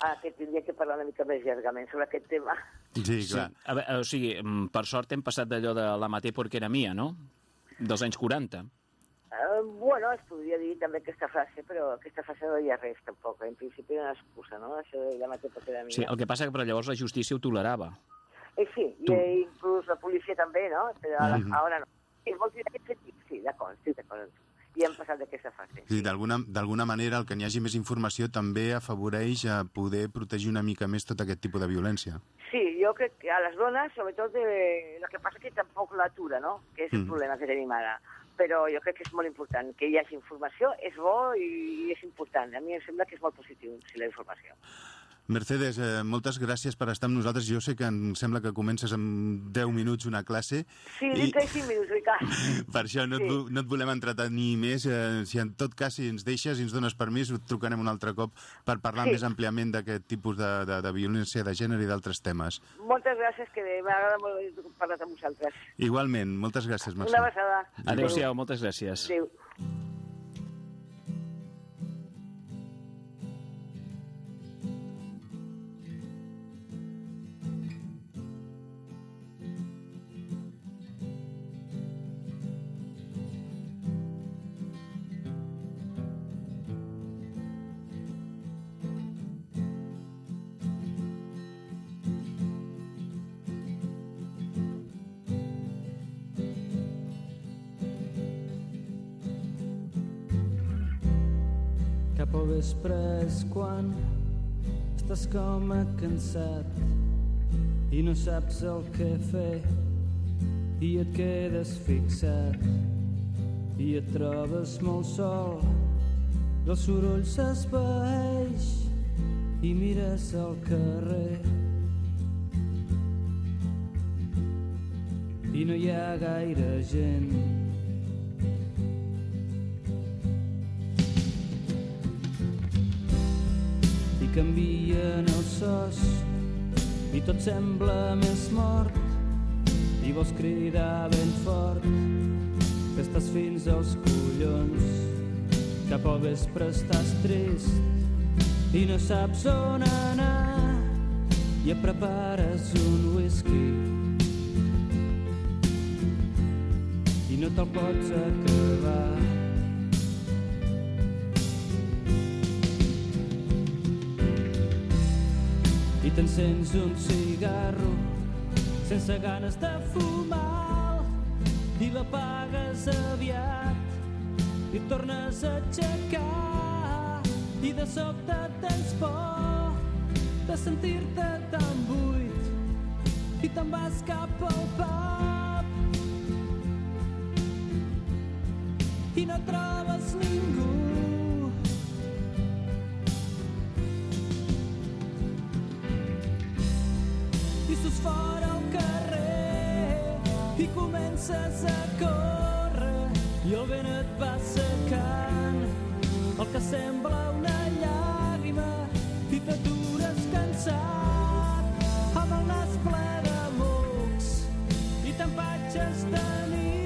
Speaker 5: Ah, que tindria que parlar una mica més llargament sobre aquest tema.
Speaker 2: Sí, clar.
Speaker 1: A veure, o sigui, mm, per sort hem passat d'allò de la maté porque era mia, no? Dels anys 40.
Speaker 5: Uh, bueno, es podria dir també aquesta frase, però aquesta frase no hi ha res, tampoc. En principi era una excusa, no?, això de la mateixa era mia.
Speaker 1: Sí, el que passa que però llavors la justícia ho tolerava.
Speaker 5: Eh, sí,
Speaker 1: Tu-
Speaker 5: i eh, inclús la policia també, no? Però ara,
Speaker 2: Mhm.
Speaker 5: ara no. Sí, vols dir aquest sentit? Sí, d'acord, estic d'acord. I hem passat d'aquesta fase.
Speaker 2: Sí, d'alguna d'alguna manera el que n'hi hagi més informació també afavoreix a poder protegir una mica més tot aquest tipus de violència.
Speaker 5: Sí, jo crec que a les dones, sobretot, eh, el que passa que tampoc l'atura, no? Que és el
Speaker 2: Mm.
Speaker 5: problema que tenim ara. Però jo crec que és molt important. Que hi hagi informació és bo i és important. A mi em sembla que és molt positiu, si la informació.
Speaker 2: Mercedes, eh, moltes gràcies per estar amb nosaltres. Jo sé que em sembla que comences en 10 minuts una classe.
Speaker 5: Sí,
Speaker 2: I-
Speaker 5: dintre de 5 minuts, Ricard.
Speaker 2: Per això no, et,
Speaker 5: Sí.
Speaker 2: vo- no et volem entretenir més. Eh, si en tot cas, si ens deixes i ens dones permís, et trucarem un altre cop per parlar
Speaker 5: Sí.
Speaker 2: més àmpliament d'aquest tipus de, de, de violència de gènere i d'altres temes.
Speaker 5: Moltes gràcies, que m'agrada molt parlat amb vosaltres.
Speaker 2: Igualment, moltes gràcies, Mercè.
Speaker 5: Una abraçada.
Speaker 1: Adéu-siau, moltes gràcies.
Speaker 5: Adéu.
Speaker 6: Cap al vespre és quan estàs com a cansat i no saps el que fer i et quedes fixat i et trobes molt sol. El soroll s'esvaeix i mires al carrer. I no hi ha gaire gent canvien els sos i tot sembla més mort. I vols cridar ben fort que estàs fins als collons. Cap al vespre estàs trist i no saps on anar. I et prepares un whisky. I no te'l pots acabar t'encens un cigarro sense ganes de fumar. I l'apagues aviat i et tornes a aixecar. I de sobte tens por de sentir-te tan buit i te'n vas cap al pub. I no trobes ningú comences a córrer i el vent et va secant. El que sembla una llàgrima i t'atures cansat amb el nas ple de mocs i t'empatxes de nit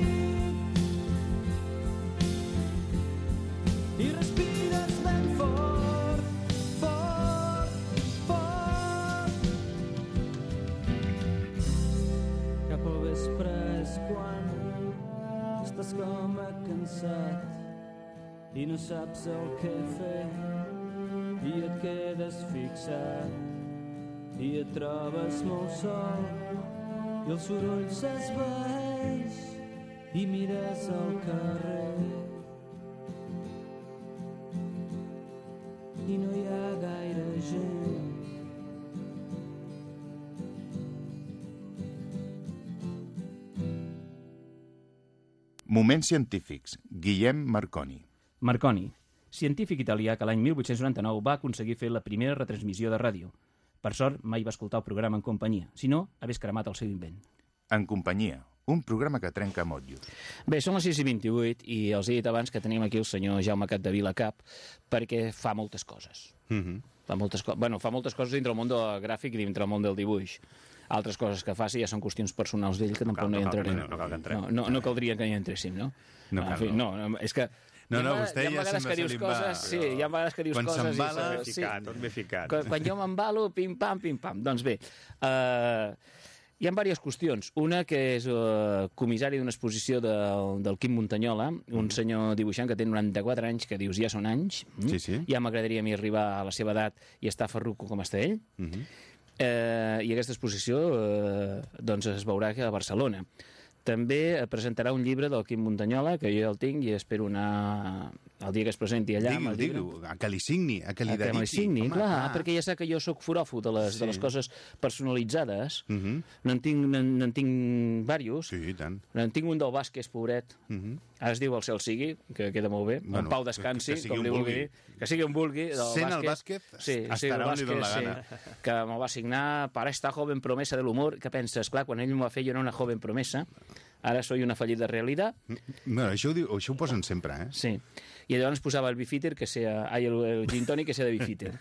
Speaker 6: cansat i no saps el que fer i et quedes fixat i et trobes molt sol i el soroll s'esvaeix i mires al carrer
Speaker 7: Moments científics. Guillem Marconi.
Speaker 1: Marconi, científic italià que l'any 1899 va aconseguir fer la primera retransmissió de ràdio. Per sort, mai va escoltar el programa en companyia, si no, hagués cremat el seu invent.
Speaker 7: En companyia. un programa que trenca motllos.
Speaker 1: Bé, són les 6 i 28 i els he dit abans que tenim aquí el senyor Jaume Capdevila Cap perquè fa moltes coses.
Speaker 2: Mhm.
Speaker 1: Fa moltes, co bueno, fa moltes coses dintre el món del gràfic i dintre el món del dibuix. Altres coses que faci ja són qüestions personals d'ell que tampoc
Speaker 3: cal-
Speaker 1: no hi
Speaker 3: no cal-
Speaker 1: entrarem.
Speaker 3: no cal que entrem.
Speaker 1: No, no, no caldria que hi entréssim, no?
Speaker 2: No
Speaker 1: en
Speaker 2: cal,
Speaker 1: fi,
Speaker 2: no.
Speaker 1: no, no, és que...
Speaker 2: No,
Speaker 1: hi
Speaker 2: no, vostè
Speaker 1: hi
Speaker 2: ja sembla
Speaker 1: que
Speaker 2: se
Speaker 1: dius
Speaker 2: va-
Speaker 1: coses, sí, hi ha vegades que dius
Speaker 2: Quan
Speaker 1: coses... i
Speaker 2: s'embala-
Speaker 1: se-
Speaker 3: Tot ben ficat.
Speaker 1: Quan, quan jo m'embalo, pim-pam, pim-pam. Doncs bé, uh, hi ha diverses qüestions. Una que és uh, comissari d'una exposició del, del Quim Montanyola, un senyor dibuixant que té 94 anys, que dius ja són anys. mm?
Speaker 2: Sí, sí.
Speaker 1: Ja m'agradaria a mi arribar a la seva edat i estar ferruco com està ell.
Speaker 2: Mhm.
Speaker 1: Eh, I aquesta exposició eh, doncs es veurà aquí a Barcelona. També presentarà un llibre del Quim Montanyola, que jo ja el tinc i espero anar el dia que es presenti allà
Speaker 2: Digui-ho,
Speaker 1: llibre.
Speaker 2: digui-ho, a que li signi, a que li
Speaker 1: A que
Speaker 2: dediqui.
Speaker 1: signi,
Speaker 2: Home,
Speaker 1: clar, perquè ja sap que jo sóc foròfo de les, de les
Speaker 2: Sí.
Speaker 1: coses personalitzades.
Speaker 2: Mhm.
Speaker 1: N'en tinc, n'en n'en tinc diversos.
Speaker 2: Sí, i tant.
Speaker 1: N'en tinc un del Vázquez, pobret.
Speaker 2: Mhm.
Speaker 1: Ara es diu El cel sigui, que queda molt bé.
Speaker 2: Bueno,
Speaker 1: en Pau descansi,
Speaker 2: que sigui
Speaker 1: com li vulgui
Speaker 2: vulgui.
Speaker 1: dir. Que sigui un vulgui. Del
Speaker 2: Sent el Vázquez,
Speaker 1: sí,
Speaker 2: estarà
Speaker 1: sí,
Speaker 2: on li dóna la gana.
Speaker 1: Sí, que me'l va signar para esta joven promesa de l'humor, que penses, clar, quan ell m'ho va fer jo era una joven promesa, ara soy una fallida realidad,
Speaker 2: Bueno, això, ho diu, això ho posen sempre, eh?
Speaker 1: Sí. I llavors posava el bifitter, que sea, ai, el, el gin tònic que sea de bifitter.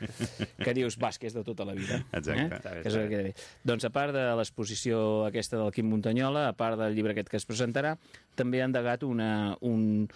Speaker 1: que dius, vas, que és de tota la vida.
Speaker 2: Exacte.
Speaker 1: Eh? Que és
Speaker 3: està
Speaker 1: el que queda bé. Doncs a part de l'exposició aquesta del Quim Montanyola, a part del llibre aquest que es presentarà, també ha endegat una, un,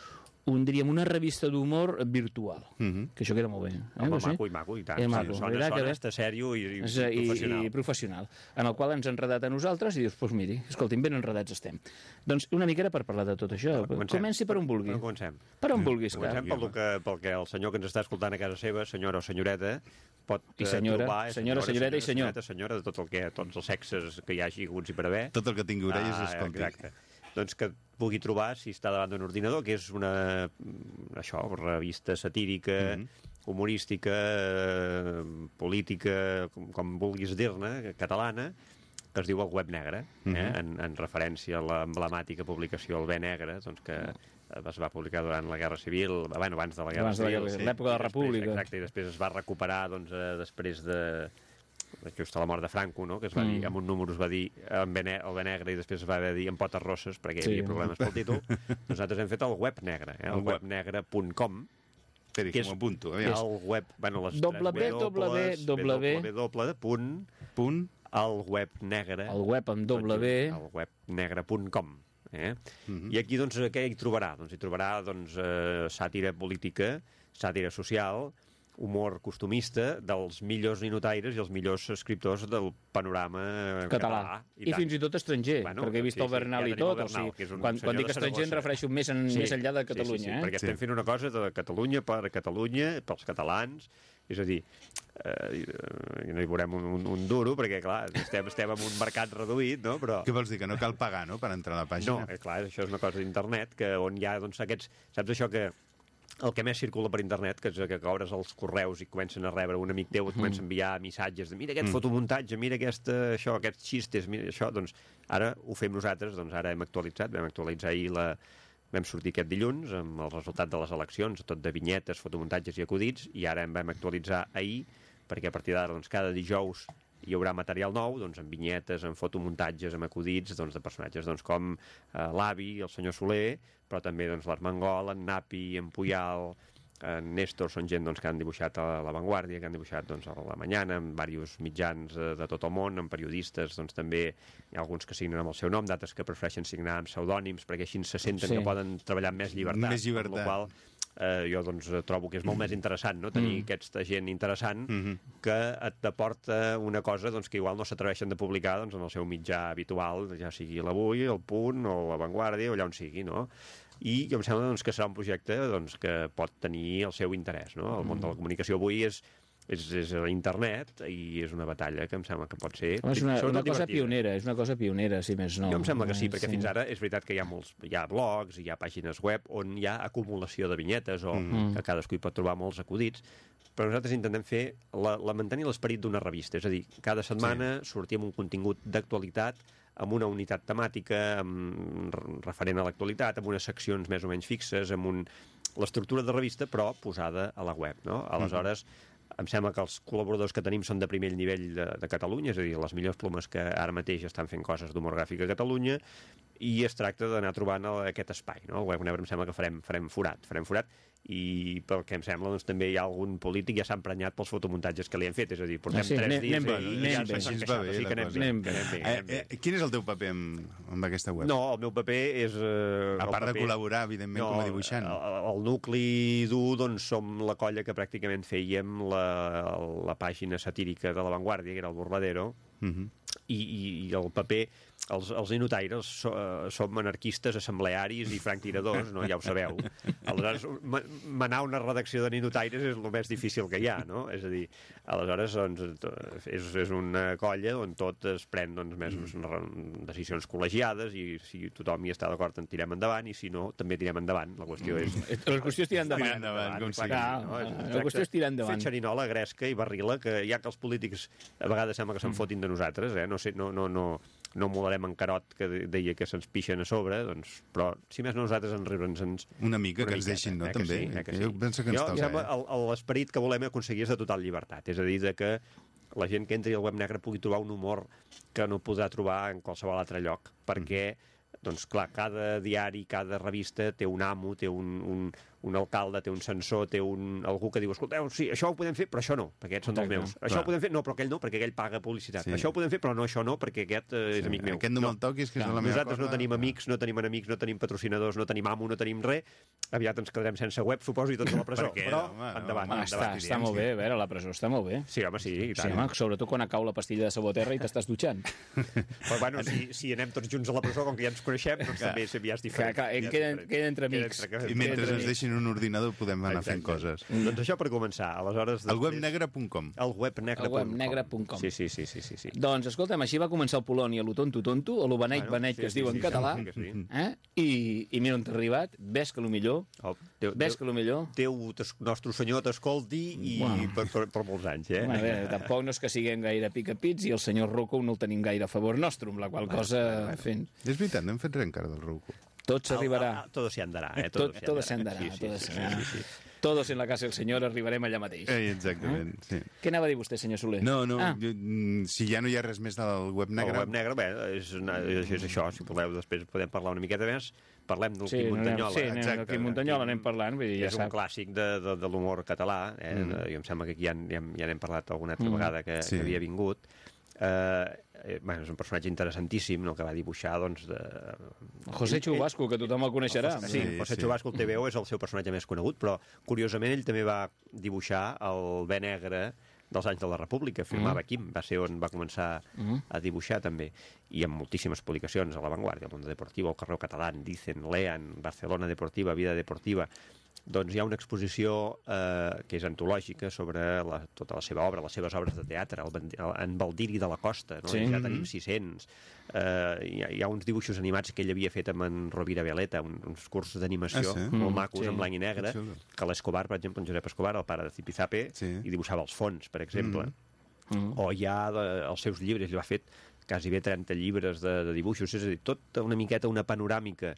Speaker 1: un, diríem, una revista d'humor virtual,
Speaker 2: Mhm.
Speaker 1: que això queda molt bé. Eh?
Speaker 3: Home,
Speaker 1: No sé?
Speaker 3: maco i maco, i tant.
Speaker 1: És
Speaker 3: Sí,
Speaker 1: maco.
Speaker 3: Sona,
Speaker 1: veritat
Speaker 3: sona,
Speaker 1: que-
Speaker 3: està sèrio i, i,
Speaker 1: És,
Speaker 3: i
Speaker 1: i,
Speaker 3: professional.
Speaker 1: i professional, en el qual ens ha enredat a nosaltres i dius, doncs miri, escolti'm, ben enredats estem. Doncs una mica era per parlar de tot això.
Speaker 3: Comencem.
Speaker 1: Comenci per on vulgui.
Speaker 3: Per on comencem?
Speaker 1: Per on vulguis,
Speaker 3: Comencem
Speaker 1: clar.
Speaker 3: pel que, pel que el senyor que ens està escoltant a casa seva, senyora o senyoreta, pot
Speaker 1: I
Speaker 3: eh,
Speaker 1: senyora,
Speaker 3: trobar... eh,
Speaker 1: senyora, senyoreta i senyor.
Speaker 3: Senyora, senyora, de tot el que, tots els sexes que hi hagi haguts i per haver.
Speaker 2: Tot el que tingui orelles,
Speaker 3: Ah,
Speaker 2: escolti.
Speaker 3: Exacte. Doncs que pugui trobar si està davant d'un ordinador, que és una mm, això, revista satírica,
Speaker 2: Mhm.
Speaker 3: humorística, eh, política, com, com vulguis dir-ne, catalana, que es diu el Web Negre, eh?
Speaker 2: Mhm.
Speaker 3: en, en referència a l'emblemàtica publicació El Bé Negre, doncs que eh, es va publicar durant la Guerra Civil, bueno, abans de la Guerra
Speaker 1: Abans de la
Speaker 3: Civil.
Speaker 1: L'època de la
Speaker 3: I després-
Speaker 1: República.
Speaker 3: Exacte, i després es va recuperar doncs, eh, després de just a la mort de Franco, no? que es va
Speaker 1: Mm.
Speaker 3: dir, amb un número es va dir en Bé, Ne- el Bé Negre i després es va dir en potes rosses perquè
Speaker 1: Sí.
Speaker 3: hi havia problemes pel títol. Nosaltres hem fet el web negre, eh? el
Speaker 2: El web.
Speaker 3: webnegre.com
Speaker 2: Esperi,
Speaker 3: que és-
Speaker 2: apunto.
Speaker 3: és el web, bueno, les
Speaker 1: Doble
Speaker 3: tres
Speaker 1: B, doble B,
Speaker 3: W,
Speaker 1: doble B.
Speaker 3: W, punt,
Speaker 2: Punt.
Speaker 3: el web negre,
Speaker 1: El web amb doble B.
Speaker 3: el webnegre.com. Eh?
Speaker 2: Mhm.
Speaker 3: I aquí, doncs, què hi trobarà? Doncs hi trobarà doncs, eh, sàtira política, sàtira social, humor costumista dels millors ninotaires i els millors escriptors del panorama
Speaker 1: català. I,
Speaker 3: tant.
Speaker 1: fins i tot estranger,
Speaker 3: Bueno,
Speaker 1: perquè he vist
Speaker 3: sí,
Speaker 1: el
Speaker 3: sí,
Speaker 1: Bernal
Speaker 3: ja
Speaker 1: i tot.
Speaker 3: el
Speaker 1: o sigui,
Speaker 3: Bernal, un
Speaker 1: quan, quan dic estranger em refereixo més, en, més enllà de Catalunya.
Speaker 3: Sí, sí, sí,
Speaker 1: eh?
Speaker 3: perquè estem
Speaker 2: Sí.
Speaker 3: fent una cosa de Catalunya per Catalunya, pels catalans, és a dir, eh, i no hi veurem un, un, un duro, perquè, clar, estem, estem en un mercat reduït, no?, però...
Speaker 2: Què vols dir, que no cal pagar, no?, per entrar a la
Speaker 3: No,
Speaker 2: pàgina?
Speaker 3: eh, clar, això és una cosa d'internet, que on hi ha, doncs, aquests... Saps això que el que més circula per internet, que és que, que obres els correus i comencen a rebre un amic teu, et comença a enviar missatges de mira aquest
Speaker 2: Mm.
Speaker 3: fotomuntatge, mira aquesta, això, aquests xistes, mira això, doncs ara ho fem nosaltres, doncs ara hem actualitzat, vam actualitzar ahir la, vam sortir aquest dilluns amb el resultat de les eleccions, tot de vinyetes, fotomuntatges i acudits, i ara en vam actualitzar ahir, perquè a partir d'ara, doncs, cada dijous hi haurà material nou, doncs, amb vinyetes, amb fotomuntatges, amb acudits doncs, de personatges doncs, com eh, l'avi, el senyor Soler, però també doncs, l'Armengol, en Napi, en Puyal, en Néstor, són gent doncs, que han dibuixat a La Vanguardia, que han dibuixat doncs, a La Mañana, en diversos mitjans eh, de tot el món, en periodistes, doncs, també hi ha alguns que signen amb el seu nom, d'altres que prefereixen signar amb pseudònims, perquè així se senten
Speaker 1: Sí.
Speaker 3: que poden treballar amb més llibertat.
Speaker 2: Més llibertat.
Speaker 3: Amb la qual eh, jo doncs, trobo que és molt més interessant no? tenir
Speaker 1: Mm.
Speaker 3: aquesta gent interessant
Speaker 2: Mhm.
Speaker 3: que et aporta una cosa doncs, que igual no s'atreveixen de publicar doncs, en el seu mitjà habitual, ja sigui l'Avui, el Punt o la Vanguardia o allà on sigui, no? I jo em sembla doncs, que serà un projecte doncs, que pot tenir el seu interès, no? El món de la comunicació avui és és, és a internet i és una batalla que em sembla que pot ser
Speaker 1: Home, és una, una cosa
Speaker 3: divertida.
Speaker 1: pionera, és una cosa pionera, si més no.
Speaker 3: Jo em sembla que sí,
Speaker 1: Eh,
Speaker 3: perquè fins ara és veritat que hi ha molts, hi ha blogs, hi ha pàgines web on hi ha acumulació de vinyetes o
Speaker 1: Mm.
Speaker 3: que cadascú hi pot trobar molts acudits, però nosaltres intentem fer la, la mantenir l'esperit d'una revista, és a dir, cada setmana sí. sortir amb un contingut d'actualitat amb una unitat temàtica amb, re- referent a l'actualitat, amb unes seccions més o menys fixes, amb un, l'estructura de revista, però posada a la web. No? Aleshores, em sembla que els col·laboradors que tenim són de primer nivell de, de Catalunya, és a dir, les millors plomes que ara mateix estan fent coses d'humor gràfic a Catalunya, i es tracta d'anar trobant el- aquest espai, no? El Web Never em sembla que farem, farem forat, farem forat, i pel que em sembla doncs, també hi ha algun polític que ja s'ha emprenyat pels fotomuntatges que li han fet, és a dir, portem
Speaker 1: Ah, sí,
Speaker 3: tres
Speaker 1: anem-
Speaker 3: dies
Speaker 1: anem bé,
Speaker 3: i
Speaker 1: anem
Speaker 3: ja
Speaker 1: bé.
Speaker 3: s'han queixat,
Speaker 2: bé,
Speaker 3: o sigui
Speaker 2: la
Speaker 3: que anem
Speaker 1: Anem bé.
Speaker 3: anem bé, anem bé.
Speaker 2: Eh, eh, quin és el teu paper amb, amb aquesta web?
Speaker 3: No, el meu paper és... Eh,
Speaker 2: A part de
Speaker 3: paper-
Speaker 2: col·laborar, evidentment, com a dibuixant.
Speaker 3: El, el nucli dur, doncs, som la colla que pràcticament fèiem la, la pàgina satírica de La Vanguardia, que era el Burladero,
Speaker 2: Mhm.
Speaker 3: i, i, i el paper, els, els ninotaires so, eh, som anarquistes, assemblearis i franctiradors, no? ja ho sabeu. Aleshores, ma- manar una redacció de ninotaires és el més difícil que hi ha, no? És a dir, aleshores, doncs, és, és una colla on tot es pren doncs, més mm. decisions col·legiades i si tothom hi està d'acord en tirem endavant i si no, també tirem endavant. La qüestió és...
Speaker 1: La qüestió és tirar endavant.
Speaker 2: Tirar endavant, com.
Speaker 1: Clar,
Speaker 3: No, és un
Speaker 1: la qüestió és tirar endavant.
Speaker 3: Fer xerinola, gresca i barrila, que ja que els polítics a vegades sembla que se'n
Speaker 1: Mm.
Speaker 3: fotin de nosaltres, eh? no, sé, no, no, no, no molarem en carot que de- deia que se'ns pixen a sobre, doncs, però si més no nosaltres en riure'ns ens...
Speaker 2: Una mica que
Speaker 3: una
Speaker 2: ens
Speaker 3: miqueta,
Speaker 2: deixin, no,
Speaker 3: eh, que
Speaker 2: també?
Speaker 3: sí, eh, que
Speaker 2: Jo
Speaker 3: sí.
Speaker 2: penso que ens
Speaker 3: jo,
Speaker 2: toca, eh?
Speaker 3: L'esperit que volem aconseguir és de total llibertat, és a dir, de que la gent que entri al web negre pugui trobar un humor que no podrà trobar en qualsevol altre lloc, perquè doncs clar, cada diari, cada revista té un amo, té un, un, un alcalde, té un censor, té un, algú que diu, escolteu, sí, això ho podem fer, però això no, perquè aquests són dels meus.
Speaker 2: clar.
Speaker 3: Això ho podem fer, no, però aquell no, perquè aquell paga publicitat.
Speaker 2: Sí.
Speaker 3: Això ho podem fer, però no, això no, perquè aquest eh, és amic meu.
Speaker 2: Aquest no me'l toquis, que és
Speaker 1: Clar,
Speaker 2: la meva
Speaker 3: Nosaltres no
Speaker 2: corda.
Speaker 3: tenim amics, no tenim enemics, no tenim patrocinadors, no tenim amo, no tenim res. Aviat ens quedarem sense web, suposo, i tots a la presó.
Speaker 2: Per què?
Speaker 3: Però,
Speaker 2: Home, no,
Speaker 3: endavant,
Speaker 2: home,
Speaker 1: està,
Speaker 3: endavant.
Speaker 1: està molt bé, a veure, la presó està molt bé.
Speaker 3: Sí, home, sí, i
Speaker 1: Sí,
Speaker 3: tant.
Speaker 1: home, sobretot quan cau la pastilla de sabó a terra i t'estàs dutxant.
Speaker 3: Però, bueno, si, si anem tots junts a la presó, com que ja ens coneixem, doncs també ja és
Speaker 1: Clar,
Speaker 3: diferent.
Speaker 1: clar,
Speaker 3: Ja és
Speaker 1: queda, entre amics.
Speaker 2: I mentre
Speaker 1: Entre
Speaker 2: ens deixin un ordinador podem anar fent
Speaker 3: Exacte.
Speaker 2: coses.
Speaker 3: Doncs això per començar. Aleshores,
Speaker 2: El
Speaker 3: després-
Speaker 2: webnegre.com.
Speaker 3: El webnegre.com.
Speaker 1: El webnegre.com.
Speaker 3: Sí, sí, sí, sí, sí, sí.
Speaker 1: Doncs, escolta'm, així va començar el Polònia, lo tonto tonto, o lo beneit
Speaker 3: Bueno,
Speaker 1: beneit,
Speaker 3: sí,
Speaker 1: que es
Speaker 3: sí,
Speaker 1: diu
Speaker 3: sí,
Speaker 1: en
Speaker 3: sí,
Speaker 1: català,
Speaker 3: sí
Speaker 1: eh? I, i mira on t'ha arribat, ves que lo millor,
Speaker 3: Oh, Déu,
Speaker 1: ves
Speaker 3: Déu,
Speaker 1: que lo millor...
Speaker 3: Déu t'es- nostre senyor t'escolti i
Speaker 1: Bueno.
Speaker 3: per, per, per molts anys, eh?
Speaker 1: Bueno, veure, tampoc no és que siguem gaire picapits i el senyor Rocco no el tenim gaire a favor nostre, amb la qual cosa, fent,
Speaker 2: És veritat, no hem fet res encara del Rouco.
Speaker 1: Tot s'arribarà.
Speaker 3: Ah, ah, Todo se andarà, eh?
Speaker 1: Tot, todo se andarà,
Speaker 3: Sí, sí,
Speaker 1: todo
Speaker 3: sí,
Speaker 1: se
Speaker 3: sí.
Speaker 1: Todos en la casa del senyor arribarem allà mateix.
Speaker 2: Eh, exactament, sí.
Speaker 1: Què anava a dir vostè, senyor Soler?
Speaker 2: No, no,
Speaker 1: Ah,
Speaker 2: jo, mm, si ja no hi ha res més del web
Speaker 3: El
Speaker 2: negre...
Speaker 3: web negre, bé, és, una, és, això, si voleu, després podem parlar una miqueta més. Parlem del
Speaker 1: sí,
Speaker 3: Quim
Speaker 1: anem,
Speaker 3: Muntanyola.
Speaker 1: sí, anem,
Speaker 2: exacte.
Speaker 1: aquí a Muntanyola anem parlant, vull dir, ja
Speaker 3: és un
Speaker 1: sap.
Speaker 3: clàssic de, de, de l'humor català. Eh? Mm. Jo em sembla que aquí ja, ja, ja n'hem parlat alguna altra
Speaker 1: Mm.
Speaker 3: vegada que,
Speaker 2: Sí.
Speaker 3: que havia vingut. Eh, eh, bueno, és un personatge interessantíssim, no, que va dibuixar, doncs... De...
Speaker 1: José Chubasco, que tothom el coneixerà.
Speaker 3: Sí,
Speaker 2: Sí,
Speaker 3: sí, José
Speaker 2: sí.
Speaker 3: Chubasco, el TVO, és el seu personatge més conegut, però curiosament ell també va dibuixar el bé negre dels anys de la República, firmava
Speaker 1: Mm.
Speaker 3: Quim, va ser on va començar a dibuixar també, i amb moltíssimes publicacions a l'avantguàrdia, el Mundo Deportivo, el Carreu Català, Dicen, Lean, Barcelona Deportiva, Vida Deportiva, doncs hi ha una exposició eh, que és antològica sobre la, tota la seva obra, les seves obres de teatre, el, el, en Baldiri de la Costa, no?
Speaker 1: Sí.
Speaker 3: ja tenim 600. Eh, hi, ha, hi ha uns dibuixos animats que ell havia fet amb en Rovira Violeta, un, uns cursos d'animació
Speaker 2: Ah, sí?
Speaker 3: molt
Speaker 1: Mm,
Speaker 3: macos,
Speaker 1: sí.
Speaker 3: en blanc i negre,
Speaker 2: Que
Speaker 3: l'Escobar, per exemple, en Josep Escobar, el pare de Zipizape,
Speaker 2: Sí.
Speaker 3: i dibuixava els fons, per exemple.
Speaker 1: Mm.
Speaker 3: O hi ha de, els seus llibres, ell va fet quasi bé 30 llibres de, de dibuixos, és a dir, tot una miqueta una panoràmica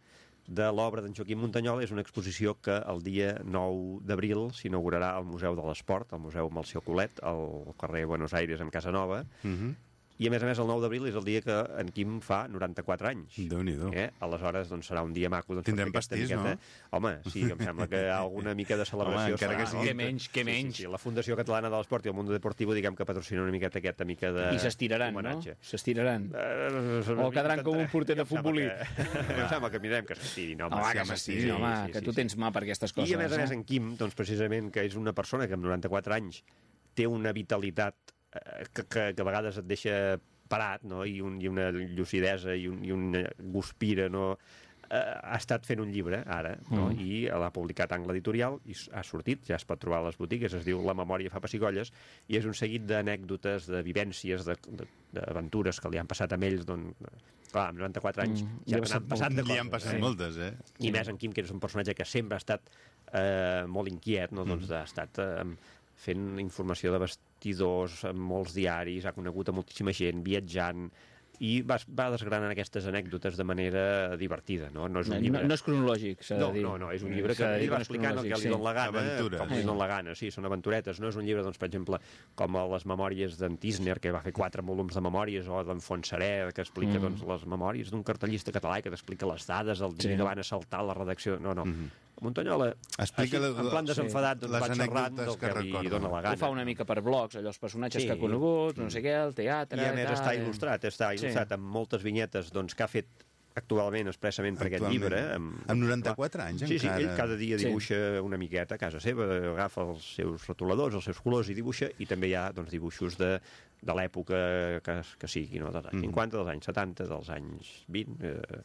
Speaker 3: de l'obra d'en Joaquim Muntanyola és una exposició que el dia 9 d'abril s'inaugurarà al Museu de l'Esport, al Museu Malció Colet, al carrer Buenos Aires, en Casa Nova,
Speaker 2: Mhm.
Speaker 3: I a més a més el 9 d'abril és el dia que en Quim fa 94 anys.
Speaker 2: Déu-n'hi-do.
Speaker 3: Eh? Aleshores doncs, serà un dia maco. Doncs,
Speaker 2: Tindrem pastís,
Speaker 3: aquesta Home, sí, em sembla que alguna mica de celebració
Speaker 2: Home, encara
Speaker 3: serà,
Speaker 2: que sigui-
Speaker 3: no?
Speaker 1: Què menys, què menys.
Speaker 3: Sí, sí, sí, la Fundació Catalana de l'Esport i el Mundo Deportivo, diguem que patrocina una miqueta aquesta mica de...
Speaker 1: I s'estiraran, no? S'estiraran.
Speaker 3: Eh,
Speaker 1: O quedaran com un porter de
Speaker 3: em sembla
Speaker 1: futbolí.
Speaker 3: Que, em sembla que mirem que s'estirin, home.
Speaker 1: Home,
Speaker 3: Sí,
Speaker 1: que
Speaker 3: home,
Speaker 1: s'estirin,
Speaker 3: sí,
Speaker 1: home,
Speaker 3: sí,
Speaker 1: que tu tens mà per aquestes coses.
Speaker 3: I a més a més
Speaker 1: eh?
Speaker 3: en Quim, doncs precisament, que és una persona que amb 94 anys té una vitalitat que, que, que a vegades et deixa parat, no? I, un, i una lucidesa i, un, i una guspira, no? Eh, ha estat fent un llibre, ara, no?
Speaker 1: Mm.
Speaker 3: i l'ha publicat Angle Editorial, i ha sortit, ja es pot trobar a les botigues, es diu La memòria fa pessigolles, i és un seguit d'anècdotes, de vivències, de- de- d'aventures que li han passat a ells, doncs, clar, amb 94 anys,
Speaker 1: Mm,
Speaker 3: ja
Speaker 1: li ha
Speaker 3: n'han
Speaker 1: passat
Speaker 3: passat de
Speaker 2: Li
Speaker 3: coses.
Speaker 2: han passat
Speaker 3: eh?
Speaker 2: moltes, eh?
Speaker 3: I més en Quim, que és un personatge que sempre ha estat eh, molt inquiet, no? doncs ha estat eh, fent informació de vestidors en molts diaris, ha conegut a moltíssima gent, viatjant, i va, va desgranant aquestes anècdotes de manera divertida, no? No és un
Speaker 1: No,
Speaker 3: llibre...
Speaker 1: no és cronològic, s'ha
Speaker 3: No,
Speaker 1: de dir.
Speaker 3: no, no, és un llibre que
Speaker 1: de dir
Speaker 3: ell va
Speaker 1: no
Speaker 3: explicant el que li dona la gana,
Speaker 2: Aventures.
Speaker 3: com li dona la gana, sí, són aventuretes. No és un llibre, doncs, per exemple, com a les memòries d'en Tisner, que va fer quatre volums de memòries, o d'en Fontserè, que explica
Speaker 1: Mm.
Speaker 3: doncs, les memòries d'un cartellista català que t'explica les dades, el dia
Speaker 1: Sí.
Speaker 3: que van assaltar la redacció... No, no.
Speaker 2: Mhm.
Speaker 3: Montanyola,
Speaker 2: Explica
Speaker 3: així, en plan
Speaker 2: sí.
Speaker 3: desenfadat, doncs,
Speaker 2: Les
Speaker 3: va xerrant del
Speaker 2: que
Speaker 3: que, li dona la gana.
Speaker 1: Ho fa una mica per blogs, allò, els personatges
Speaker 3: Sí.
Speaker 1: que ha conegut, no sé què, el teatre...
Speaker 3: I a més
Speaker 1: tal,
Speaker 3: està
Speaker 1: eh.
Speaker 3: il·lustrat, està
Speaker 1: Sí.
Speaker 3: il·lustrat amb moltes vinyetes doncs, que ha fet actualment expressament per aquest
Speaker 2: Actualment.
Speaker 3: llibre. Amb,
Speaker 2: Amb 94 anys,
Speaker 3: sí,
Speaker 2: encara.
Speaker 3: Sí, ell cada dia
Speaker 1: Sí.
Speaker 3: dibuixa una miqueta a casa seva, agafa els seus rotuladors, els seus colors i dibuixa, i també hi ha doncs, dibuixos de, de l'època que, que sigui, no? dels anys 50, dels anys 70, dels anys 20... Eh,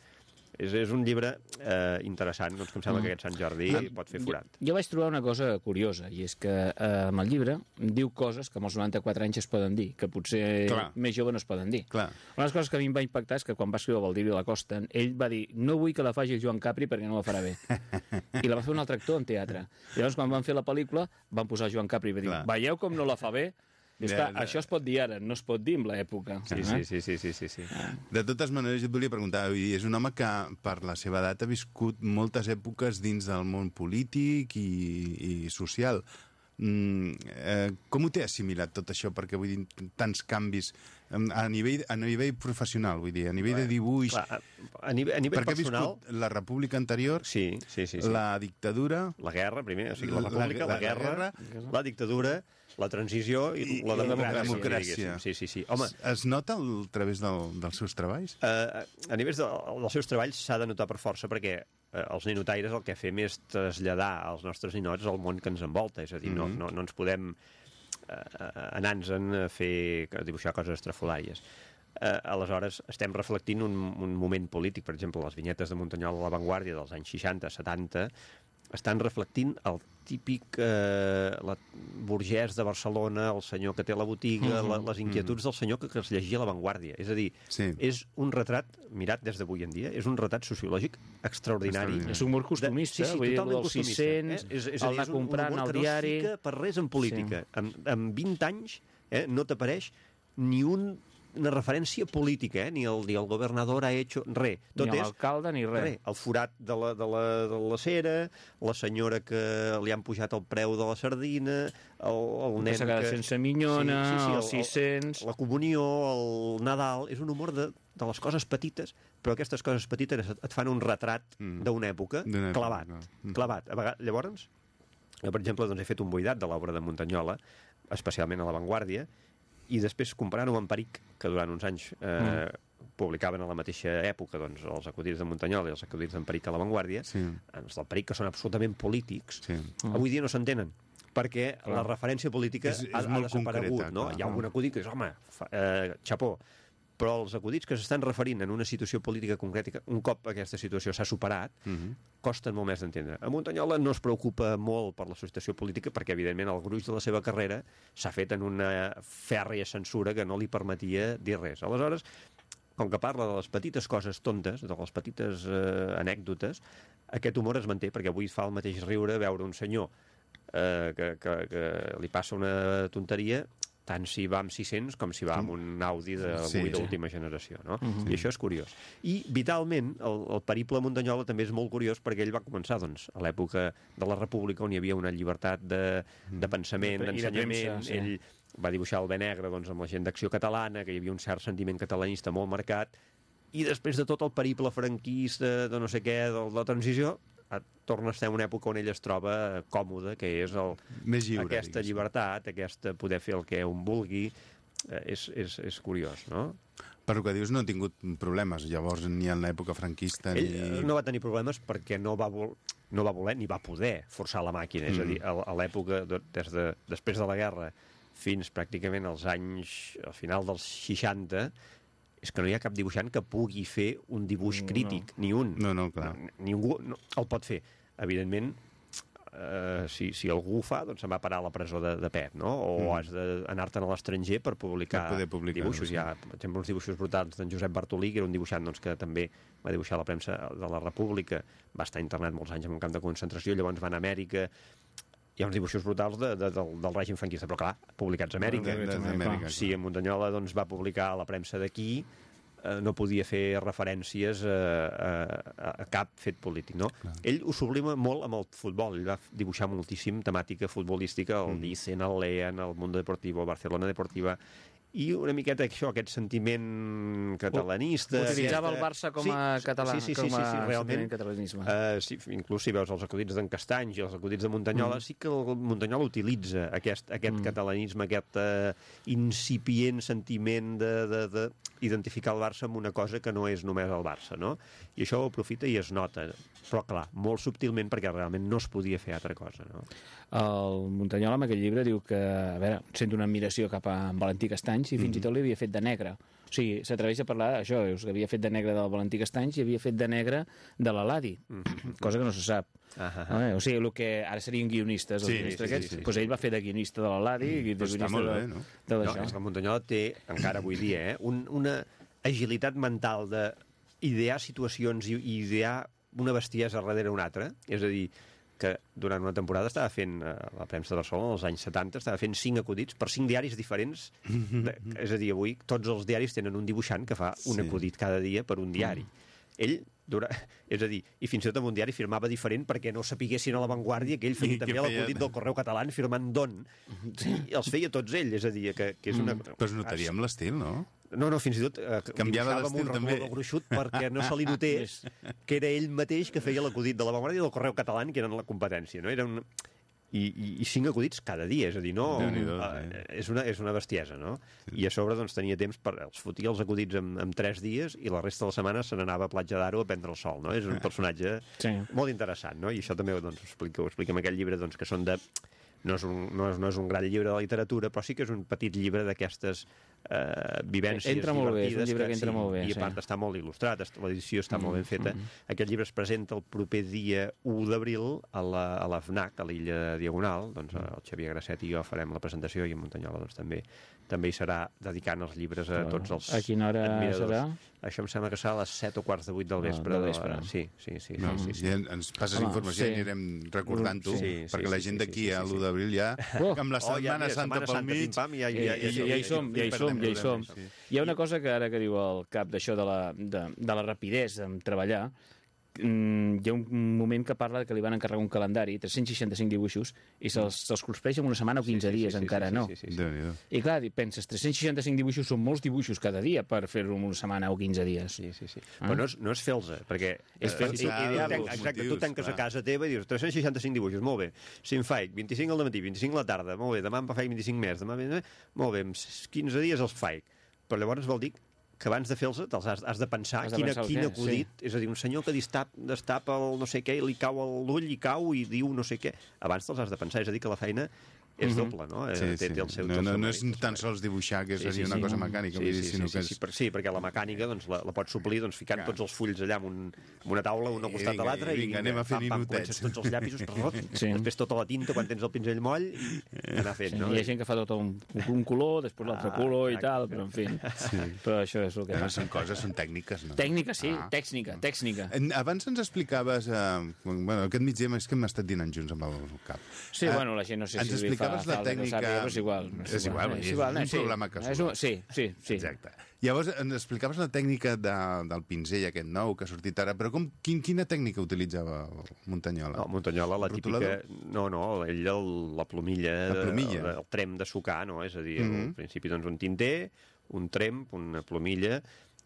Speaker 3: és, és un llibre eh, interessant, doncs, que em sembla que aquest Sant Jordi pot fer forat.
Speaker 1: Jo, jo vaig trobar una cosa curiosa, i és que eh, amb el llibre diu coses que amb els 94 anys es poden dir, que potser
Speaker 2: Clar.
Speaker 1: més jove no es poden dir.
Speaker 2: Clar.
Speaker 1: Una de les coses que a mi em va impactar és que quan va escriure Valdir la Costa, ell va dir no vull que la faci el Joan Capri perquè no la farà bé. I la va fer un altre actor en teatre. I llavors, quan van fer la pel·lícula, van posar Joan Capri i va dir,
Speaker 2: Clar.
Speaker 1: veieu com no la fa bé? I, esclar,
Speaker 2: bé.
Speaker 1: això es pot dir ara, no es pot dir en l'època.
Speaker 3: Sí,
Speaker 1: eh?
Speaker 3: sí, sí, sí, sí, sí, sí.
Speaker 2: De totes maneres, jo et volia preguntar, és un home que per la seva edat ha viscut moltes èpoques dins del món polític i, i social. Mm, eh, com ho té assimilat tot això? Perquè vull dir, tants canvis em, a nivell, a nivell professional, vull dir, a nivell de dibuix...
Speaker 3: Clar, a, a nivell, a nivell
Speaker 2: perquè ha
Speaker 3: personal...
Speaker 2: viscut la república anterior,
Speaker 3: Sí, sí, sí. sí.
Speaker 2: la dictadura...
Speaker 3: La guerra, primer, o sigui, la
Speaker 2: La-
Speaker 3: república, la,
Speaker 2: la- la
Speaker 3: guerra, la dictadura, la transició i,
Speaker 2: I-
Speaker 3: la
Speaker 2: i la
Speaker 3: democràcia.
Speaker 2: democràcia.
Speaker 3: Sí, sí, sí. Home,
Speaker 2: Es, nota el, a través del, dels seus treballs?
Speaker 3: eh, a nivell de, dels seus treballs s'ha de notar per força perquè eh, els ninotaires el que fem és traslladar als nostres ninots el món que ens envolta, és a dir, no, no, no ens podem eh, anar-nos-en a fer, a dibuixar coses estrafolàries. Eh, aleshores, estem reflectint un, un moment polític, per exemple, les vinyetes de Muntanyol a l'avantguàrdia dels anys 60-70 estan reflectint el típic eh, la, burgès de Barcelona, el senyor que té la botiga, la, les inquietuds del senyor que, que es llegia a l'avantguàrdia. És a dir,
Speaker 2: Sí.
Speaker 3: és un retrat, mirat des d'avui en dia, és un retrat sociològic extraordinari.
Speaker 2: Extraordinari.
Speaker 1: És humor costumista,
Speaker 3: De, sí, sí,
Speaker 1: vull dir, dels
Speaker 3: costumista.
Speaker 1: 600,
Speaker 3: eh? és, és,
Speaker 1: el
Speaker 3: a dir, és un, un humor que
Speaker 1: diari.
Speaker 3: no es fica per res en política. Sí. Amb, amb 20 anys eh, no t'apareix ni un una referència política, eh? ni, el, ni el governador ha hecho res. Tot
Speaker 1: Ni l'alcalde ni res.
Speaker 3: Res, el forat de la, de, la, de la cera, la senyora que li han pujat el preu de la sardina, el, el nen
Speaker 1: s'ha quedat
Speaker 3: que...
Speaker 1: sense minyona,
Speaker 3: el-
Speaker 1: els 600.
Speaker 3: la comunió, el Nadal... És un humor de, de les coses petites, però aquestes coses petites et, et fan un retrat
Speaker 2: Mm.
Speaker 3: d'una època
Speaker 2: època,
Speaker 3: clavat.
Speaker 2: Mm.
Speaker 3: clavat. A vegades, llavors, jo, per exemple, doncs, he fet un buidat de l'obra de Muntanyola, especialment a l'avantguàrdia, i després comparant-ho amb Peric, que durant uns anys eh, publicaven a la mateixa època doncs, els acudits de Muntanyola i els acudits d'en Peric a l'avantguàrdia,
Speaker 2: Sí.
Speaker 3: els del Peric, que són absolutament polítics,
Speaker 2: Sí.
Speaker 3: avui dia no s'entenen perquè
Speaker 1: Clar.
Speaker 3: la referència política
Speaker 2: És- és
Speaker 3: ha, ha desaparegut,
Speaker 2: concreta,
Speaker 3: no?
Speaker 2: clar.
Speaker 3: Hi ha algun acudit que és, home, fa, eh, xapó, però els acudits que s'estan referint en una situació política concreta, un cop aquesta situació s'ha superat,
Speaker 2: Mhm.
Speaker 3: costen molt més d'entendre. A Muntanyola no es preocupa molt per la situació política perquè, evidentment, el gruix de la seva carrera s'ha fet en una fèrrea censura que no li permetia dir res. Aleshores, com que parla de les petites coses tontes, de les petites eh, anècdotes, aquest humor es manté, perquè avui fa el mateix riure veure un senyor eh, que, que, que li passa una tonteria tant si va amb 600 com si va amb un Audi d'avui
Speaker 2: Sí,
Speaker 3: sí,
Speaker 2: sí.
Speaker 3: d'última generació, no? I això és curiós. I, vitalment, el, el periple a Muntanyola també és molt curiós perquè ell va començar, doncs, a l'època de la República on hi havia una llibertat de, de pensament,
Speaker 1: de
Speaker 3: d'ensenyament,
Speaker 1: premsa, sí.
Speaker 3: ell va dibuixar el bé negre doncs, amb la gent d'acció catalana, que hi havia un cert sentiment catalanista molt marcat, i després de tot el periple franquista, de no sé què, de la transició, torna a estar en una època on ell es troba còmode, que és el,
Speaker 2: Més lliure,
Speaker 3: aquesta
Speaker 2: diguéssim.
Speaker 3: llibertat, aquesta poder fer el que un vulgui, eh, és, és, és curiós, no?
Speaker 2: Per que dius, no ha tingut problemes, llavors, ni en l'època franquista,
Speaker 3: Ell
Speaker 2: ni...
Speaker 3: eh, no va tenir problemes perquè no va, vol, no va voler ni va poder forçar la màquina. Mm. És a dir, a, a l'època, de, des de, després de la guerra fins pràcticament als anys, al final dels 60, és que no hi ha cap dibuixant que pugui fer un dibuix
Speaker 1: No.
Speaker 3: crític, ni un.
Speaker 2: No, no, clar.
Speaker 3: No, ningú no, el pot fer. Evidentment, eh, si, si algú ho fa, doncs se'n va parar a la presó de, de Pep, no? O
Speaker 2: Mm.
Speaker 3: mm. has d'anar-te'n a l'estranger per publicar,
Speaker 2: Per publicar,
Speaker 3: dibuixos.
Speaker 2: sí.
Speaker 3: Hi ha, per exemple, uns dibuixos brutals d'en Josep Bartolí, que era un dibuixant doncs, que també va dibuixar la premsa de la República, va estar internat molts anys en un camp de concentració, llavors va anar a Amèrica, hi ha uns dibuixos brutals de, de, del, del règim franquista, però clar, publicats a Amèrica.
Speaker 2: De- de- d'Amèrica,
Speaker 3: Si a Muntanyola doncs, va publicar a la premsa d'aquí, eh, no podia fer referències a, a, a cap fet polític, no? Ell ho sublima molt amb el futbol, ell va dibuixar moltíssim temàtica futbolística, el mm. Licen, el Lean, el Mundo Deportivo, el Barcelona Deportiva, i una miqueta això, aquest sentiment catalanista...
Speaker 1: Utilitzava el Barça com a català,
Speaker 3: sí, sí, sí,
Speaker 1: com
Speaker 3: sí,
Speaker 1: a
Speaker 3: sí, realment,
Speaker 1: sentiment catalanisme.
Speaker 3: Uh, sí, inclús si veus els acudits d'en Castanys i els acudits de Muntanyola, mm. sí que el Muntanyola utilitza aquest, aquest mm. catalanisme, aquest uh, incipient sentiment de, de, de identificar el Barça amb una cosa que no és només el Barça, no? I això ho aprofita i es nota, però clar, molt subtilment perquè realment no es podia fer altra cosa, no?
Speaker 1: El Montanyola, en aquell llibre, diu que, a veure, sent una admiració cap a en Valentí Castanys i fins i tot li havia fet de negre. O sigui, s'atreveix a parlar d'això, dius que havia fet de negre del Valentí Castanys i havia fet de negre de l'Aladi, cosa que no se sap.
Speaker 3: Ah, ah,
Speaker 1: Eh? O sigui, el que ara serien guionistes, els
Speaker 2: Sí,
Speaker 1: guionistes
Speaker 2: sí,
Speaker 1: aquests,
Speaker 2: sí, sí,
Speaker 1: doncs ell va fer de guionista de l'Aladi i de guionista
Speaker 2: molt
Speaker 1: de,
Speaker 2: bé, no?
Speaker 1: de
Speaker 3: No,
Speaker 1: d'això.
Speaker 3: és que té, encara avui dia, eh, un, una agilitat mental de idear situacions i idear una bestiesa darrere una altra. És a dir, que durant una temporada estava fent, eh, la premsa de Barcelona, als anys 70, estava fent cinc acudits per cinc diaris diferents. De, és a dir, avui tots els diaris tenen un dibuixant que fa un
Speaker 2: Sí.
Speaker 3: acudit cada dia per un diari. Ell, dura, és a dir, i fins i tot en un diari firmava diferent perquè no sapiguessin a l'avantguàrdia que ell feia
Speaker 2: I
Speaker 3: també l'acudit del Correu Català firmant Don. I els feia tots ell, és a dir, que, que és una...
Speaker 2: Però es notaria amb l'estil, no?
Speaker 3: No, no, fins i tot eh,
Speaker 2: Canviava
Speaker 3: amb un
Speaker 2: també.
Speaker 3: gruixut perquè no se li notés que era ell mateix que feia l'acudit de la Vanguardia i del Correu Català, que eren la competència, no? Era un... I, i, i cinc acudits cada dia, és a dir, no... Eh, és, una, és una bestiesa, no? I a sobre doncs, tenia temps per... Els fotia els acudits en, en tres dies i la resta de la setmana se n'anava a Platja d'Aro a prendre el sol, no? És un personatge
Speaker 1: Sí.
Speaker 3: molt interessant, no? I això també doncs, ho, explica, ho explica en aquell llibre, doncs, que són de... No és, un, no, és, no és un gran llibre de literatura, però sí que és un petit llibre d'aquestes eh, vivències
Speaker 1: Entra molt bé, és un llibre que entra molt bé,
Speaker 3: I a
Speaker 1: sí.
Speaker 3: part està molt il·lustrat, l'edició està molt ben feta. Aquest llibre es presenta el proper dia 1 d'abril a la, a la FNAC, a l'illa Diagonal. Doncs el Xavier Grasset i jo farem la presentació i en Muntanyola doncs, també també hi serà dedicant els llibres a tots els
Speaker 1: A quina hora
Speaker 3: admiradors.
Speaker 1: serà?
Speaker 3: Això em sembla que serà a les 7 o quarts de 8 del
Speaker 1: Ah,
Speaker 3: vespre.
Speaker 1: del
Speaker 3: de la-
Speaker 1: vespre.
Speaker 3: Sí, sí, sí.
Speaker 2: No,
Speaker 3: sí, sí, sí.
Speaker 2: ja ens passes
Speaker 1: Home,
Speaker 2: informació
Speaker 1: sí.
Speaker 2: i anirem recordant-ho,
Speaker 3: Sí, sí,
Speaker 2: perquè la
Speaker 3: sí,
Speaker 2: gent
Speaker 3: sí,
Speaker 2: d'aquí
Speaker 3: sí, sí,
Speaker 2: a
Speaker 3: sí.
Speaker 2: l'1 d'abril ja,
Speaker 1: Oh.
Speaker 2: amb la
Speaker 3: Oh, ja,
Speaker 2: Setmana
Speaker 3: mira,
Speaker 2: Santa
Speaker 3: Setmana
Speaker 2: pel
Speaker 3: Santa,
Speaker 2: mig...
Speaker 3: ja-
Speaker 1: I,
Speaker 3: ja-
Speaker 1: i,
Speaker 3: ja-
Speaker 1: ja hi som, ja hi som, ja hi som.
Speaker 2: Sí.
Speaker 1: Hi ha una cosa que ara que diu el cap d'això de, la, de, de la rapidesa en treballar, mm, hi ha un moment que parla de que li van encarregar un calendari, 365 dibuixos, i se'ls se construeix en una setmana o 15 dies, encara no.
Speaker 3: Sí, sí, sí.
Speaker 2: Déu-n'hi-do.
Speaker 1: I clar, penses, 365 dibuixos són molts dibuixos cada dia per fer-ho en una setmana o 15 dies.
Speaker 3: Sí, sí, sí.
Speaker 1: Ah.
Speaker 3: Però no és, no és fer-los, perquè...
Speaker 1: És
Speaker 3: eh, tu
Speaker 2: els
Speaker 3: tanc- Exacte, tu tanques a
Speaker 2: clar.
Speaker 3: casa teva i dius 365 dibuixos, molt bé. Si em faig 25 al matí, 25 a la tarda, molt bé, demà em faig 25 més, demà... Molt bé, en 15 dies els faig. Però llavors vol dir que abans de fer-los te'ls has, has de pensar
Speaker 1: Has de
Speaker 3: quina,
Speaker 1: pensar
Speaker 3: quin
Speaker 1: què,
Speaker 3: acudit, és a dir, un senyor que distap, destapa el no sé què i li cau l'ull i cau i diu no sé què, abans te'ls has de pensar, és a dir, que la feina és doble, no? Eh,
Speaker 2: Sí,
Speaker 3: té,
Speaker 2: sí.
Speaker 3: té el seu,
Speaker 2: No, no, no és tan sols dibuixar, que és
Speaker 3: Sí, sí,
Speaker 2: una
Speaker 3: sí.
Speaker 2: cosa mecànica, vull dir, sinó que és...
Speaker 3: sí, per, sí, perquè la mecànica doncs, la, la pots suplir doncs, ficant
Speaker 2: Clar.
Speaker 3: tots els fulls allà en, un, en una taula, un al
Speaker 2: I
Speaker 3: costat de l'altre,
Speaker 2: i vinga, anem a fer
Speaker 3: pam, pam, comences tots els llapisos, prrrot,
Speaker 1: Sí.
Speaker 3: després tota la tinta quan tens el pinzell moll i anar fent, no?
Speaker 1: Hi ha gent que fa tot un, un color, després l'altre
Speaker 3: Ah,
Speaker 1: color i tal, però en fi. Però això és el que
Speaker 2: No,
Speaker 1: passa.
Speaker 2: són coses, són tècniques, no?
Speaker 1: Tècnica, sí,
Speaker 2: Ah.
Speaker 1: tècnica, tècnica.
Speaker 2: Abans ens explicaves... Eh, bueno, aquest migdia és que hem estat dinant junts amb el cap.
Speaker 1: Sí,
Speaker 2: Eh,
Speaker 1: bueno, la gent no sé si
Speaker 2: explicaves la
Speaker 1: que
Speaker 2: tècnica...
Speaker 1: sàpiga, però és igual.
Speaker 2: És igual,
Speaker 1: eh,
Speaker 2: és, igual, és un
Speaker 1: sí.
Speaker 2: problema casual.
Speaker 1: És un, sí, sí, sí.
Speaker 2: Exacte. Llavors, ens explicaves la tècnica de, del pinzell aquest nou que ha sortit ara, però com, quin, quina tècnica utilitzava el Muntanyola?
Speaker 3: No, Montanyola, la típica...
Speaker 2: Rotulador?
Speaker 3: No, no, ell el, la plomilla,
Speaker 2: La plomilla.
Speaker 3: El, el trem de sucar, no? És a dir,
Speaker 2: Mhm.
Speaker 3: al principi doncs un tinter, un tremp, una plomilla,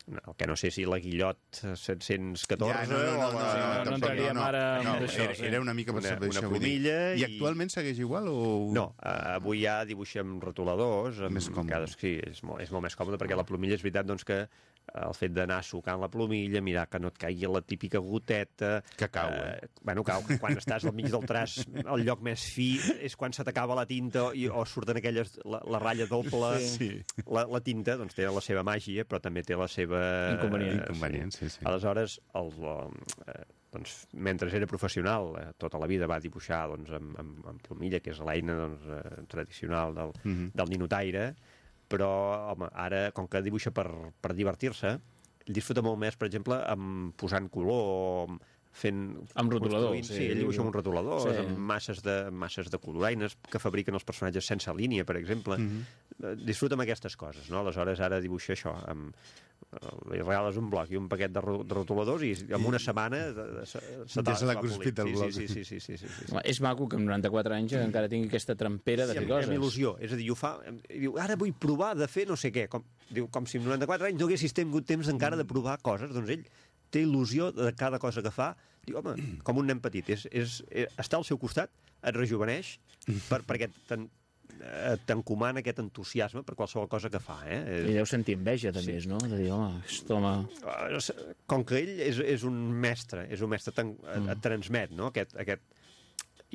Speaker 3: el que no sé si la Guillot 714
Speaker 2: Ja, no, no, no, no,
Speaker 3: la...
Speaker 1: no,
Speaker 2: no, no,
Speaker 1: ara
Speaker 2: no,
Speaker 1: en això,
Speaker 2: era, era una mica per
Speaker 3: Una- una plomilla
Speaker 2: I
Speaker 3: i-
Speaker 2: actualment segueix igual o...?
Speaker 3: No, uh, avui ja dibuixem rotuladors. Amb,
Speaker 2: Més còmode.
Speaker 3: Cada, sí, és molt, és molt més còmode, perquè la plomilla és veritat doncs, que el fet d'anar sucant la plomilla, mirar que no et caigui la típica goteta...
Speaker 2: Que cau, eh?
Speaker 3: Bueno, cau. Quan estàs al mig del traç, el lloc més fi és quan se t'acaba la tinta i, o surten aquelles... La, la ratlla doble.
Speaker 2: Sí.
Speaker 3: La, la tinta doncs, té la seva màgia, però també té la seva...
Speaker 1: Inconvenient.
Speaker 2: Inconvenient, sí, sí.
Speaker 3: Aleshores, el, eh, doncs, mentre era professional, eh, tota la vida va dibuixar doncs, amb, amb, amb plomilla, que és l'eina doncs, eh, tradicional del,
Speaker 2: Mhm.
Speaker 3: del ninotaire, però home, ara, com que dibuixa per, per divertir-se, disfruta molt més, per exemple, amb posant color o fent...
Speaker 1: Amb rotulador, sí.
Speaker 3: Sí, ell dibuixa amb un rotulador,
Speaker 1: Sí.
Speaker 3: amb masses de, masses de coloraines que fabriquen els personatges sense línia, per exemple.
Speaker 2: Mhm.
Speaker 3: eh, disfruta amb aquestes coses, no? Aleshores, ara dibuixa això, amb, li regales un bloc i un paquet de, ro- de rotuladors i en una setmana se, se,
Speaker 2: Ja se l'ha cruspit
Speaker 3: polir.
Speaker 2: el bloc.
Speaker 3: Sí, sí, sí, sí, sí, sí, sí.
Speaker 1: És maco que amb 94 anys encara tingui aquesta trampera de
Speaker 3: Sí,
Speaker 1: fer coses.
Speaker 3: amb il·lusió. És a dir, ho fa, diu, ara vull provar de fer no sé què. Com, diu, com si amb 94 anys no haguessis tingut temps encara de provar coses. Doncs ell té il·lusió de cada cosa que fa. Diu, home, com un nen petit. És, és, és, està al seu costat, et rejuveneix, per, perquè eh, t'encomana aquest entusiasme per qualsevol cosa que fa. Eh?
Speaker 1: I deu sentir enveja, també, sí. no? De dir, home, aquest home...
Speaker 3: Eh, sé, com que ell és, és un mestre, és un mestre, tan, mm. et transmet no? aquest, aquest,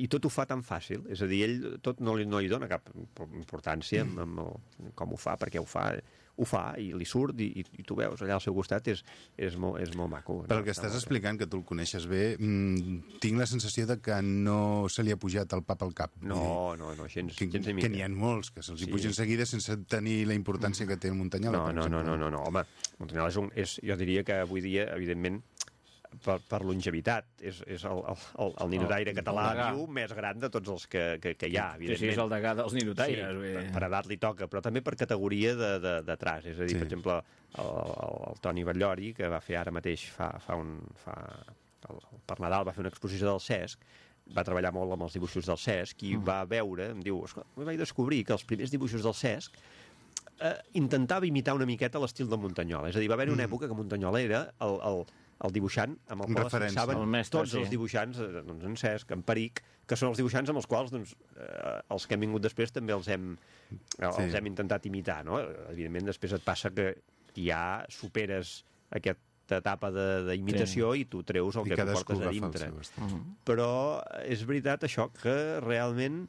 Speaker 3: i tot ho fa tan fàcil, és a dir, ell tot no li, no li dona cap importància amb, amb el, com ho fa, perquè ho fa, ho fa i li surt i, i, i tu veus allà al seu costat és, és, molt, és molt maco.
Speaker 2: Pel que
Speaker 3: Està
Speaker 2: estàs explicant, que tu el coneixes bé, mm, tinc la sensació de que no se li ha pujat el pap al cap.
Speaker 3: No, no, no, gens,
Speaker 2: que,
Speaker 3: gens
Speaker 2: que n'hi ha molts, que se'ls
Speaker 3: Sí.
Speaker 2: pugen seguida sense tenir la importància que té el Muntanyola,
Speaker 3: No, no, no, no, no, no, home, Montanyola és un, és, jo diria que avui dia, evidentment, per, per longevitat, és, és el, el, el, el ninotaire
Speaker 1: El-
Speaker 3: català
Speaker 1: el
Speaker 3: viu més gran de tots els que, que, que hi ha,
Speaker 1: Sí, sí,
Speaker 3: evidentment.
Speaker 1: és el degà dels ninotaires.
Speaker 3: Sí,
Speaker 1: vull
Speaker 3: per, edat li toca, però també per categoria de, de, de tras. És a dir,
Speaker 2: Sí.
Speaker 3: sí. per exemple, el, el, el Toni Batllori, que va fer ara mateix, fa, fa un, fa, el, per Nadal va fer una exposició del Cesc, va treballar molt amb els dibuixos del Cesc i mm. va veure, em diu, "Escolta, vaig descobrir que els primers dibuixos del Cesc eh, intentava imitar una miqueta l'estil del Muntanyola. És a dir, va haver una època que Muntanyola era el, el, el dibuixant amb el qual es
Speaker 2: referència.
Speaker 3: fixaven
Speaker 1: El mestre,
Speaker 3: tots
Speaker 1: sí.
Speaker 3: els dibuixants, eh, doncs en Cesc, en Peric, que són els dibuixants amb els quals doncs, eh, els que han vingut després també els hem, sí. els hem intentat imitar. No? Evidentment, després et passa que ja superes aquesta etapa de- d'imitació sí. i tu treus el
Speaker 2: I
Speaker 3: que tu portes a dintre.
Speaker 2: seu estil.
Speaker 3: Però és veritat això, que realment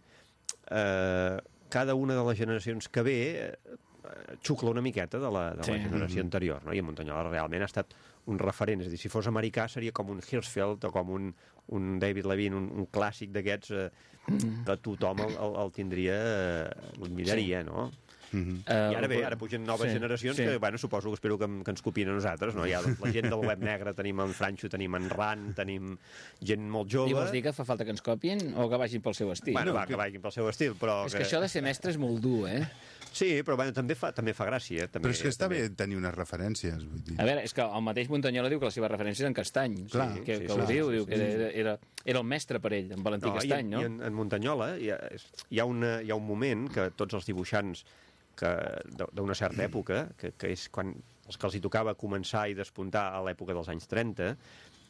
Speaker 3: eh, cada una de les generacions que ve eh, xucla una miqueta de la, de
Speaker 1: Sí.
Speaker 3: la generació anterior, no? i Montanyola realment ha estat un referent, és a dir, si fos americà seria com un Hirschfeld o com un, un David Levine, un, un clàssic d'aquests eh, que tothom el, el, el tindria, eh, l'admiraria, sí. no?
Speaker 2: Mhm.
Speaker 1: Eh,
Speaker 3: I ara bé, ara pugen noves
Speaker 1: sí,
Speaker 3: generacions
Speaker 1: sí.
Speaker 3: que, bueno, suposo que espero que, que ens copien a nosaltres, no? Hi ha la gent del web negre, tenim en Franxo, tenim en Ran, tenim gent molt jove...
Speaker 1: I vols dir que fa falta que ens copien o que vagin pel seu estil?
Speaker 3: Bueno,
Speaker 2: No,
Speaker 3: va,
Speaker 2: que-
Speaker 3: que vagin pel seu estil, però...
Speaker 1: és que això de ser mestre és molt dur, eh?
Speaker 3: Sí, però bueno, també fa, també fa gràcia. També,
Speaker 2: Però és que està
Speaker 3: també...
Speaker 2: bé tenir unes referències, vull dir.
Speaker 1: A veure, és que el mateix Muntanyola diu que la seva referència és en Castany.
Speaker 2: Clar,
Speaker 1: que,
Speaker 3: sí,
Speaker 1: que
Speaker 3: sí,
Speaker 1: ho
Speaker 3: sí,
Speaker 1: diu,
Speaker 3: sí,
Speaker 1: diu
Speaker 3: sí.
Speaker 1: que era, era, era el mestre per ell, en Valentí
Speaker 3: No,
Speaker 1: Castany,
Speaker 3: i,
Speaker 1: no?
Speaker 3: I en, en Muntanyola hi ha, és- hi, ha una, hi ha un moment que tots els dibuixants que d'una certa època, que, que és quan els que els hi tocava començar i despuntar a l'època dels anys 30,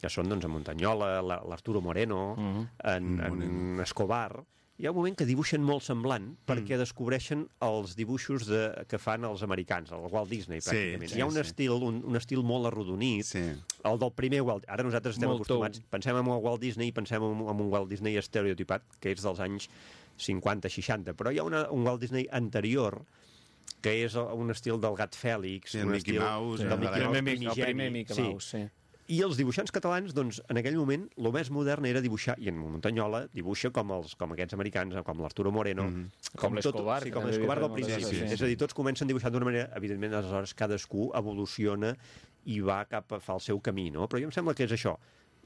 Speaker 3: que són doncs, en Muntanyola, la- l'Arturo Moreno,
Speaker 1: Mhm.
Speaker 3: en, en Escobar, hi ha un moment que dibuixen molt semblant perquè descobreixen els dibuixos de, que fan els americans, el Walt Disney,
Speaker 2: Sí,
Speaker 3: pràcticament.
Speaker 2: sí,
Speaker 3: hi ha un,
Speaker 2: sí.
Speaker 3: estil, un, un estil molt arrodonit,
Speaker 2: Sí.
Speaker 3: el del primer Walt... Ara nosaltres estem
Speaker 1: Molt
Speaker 3: acostumats...
Speaker 1: tou.
Speaker 3: Pensem en el Walt Disney i pensem en, en un Walt Disney estereotipat, que és dels anys 50-60, però hi ha una, un Walt Disney anterior que és un estil del gat Fèlix,
Speaker 2: Sí,
Speaker 3: un
Speaker 2: Mickey
Speaker 3: estil
Speaker 2: Mouse,
Speaker 3: del
Speaker 2: el
Speaker 3: Mickey Mouse
Speaker 1: el primer, Mickey
Speaker 3: sí.
Speaker 1: Mouse, sí.
Speaker 3: I els dibuixants catalans, doncs, en aquell moment, el més modern era dibuixar, i en Montanyola dibuixa com, els, com aquests americans, com l'Arturo Moreno, mm -hmm.
Speaker 1: Com l'Escobar,
Speaker 3: Sí, com l'Escobar del principi.
Speaker 1: coses, sí.
Speaker 3: És a dir, tots comencen dibuixant d'una manera, evidentment, aleshores cadascú evoluciona i va cap a fa el seu camí, no? Però jo em sembla que és això.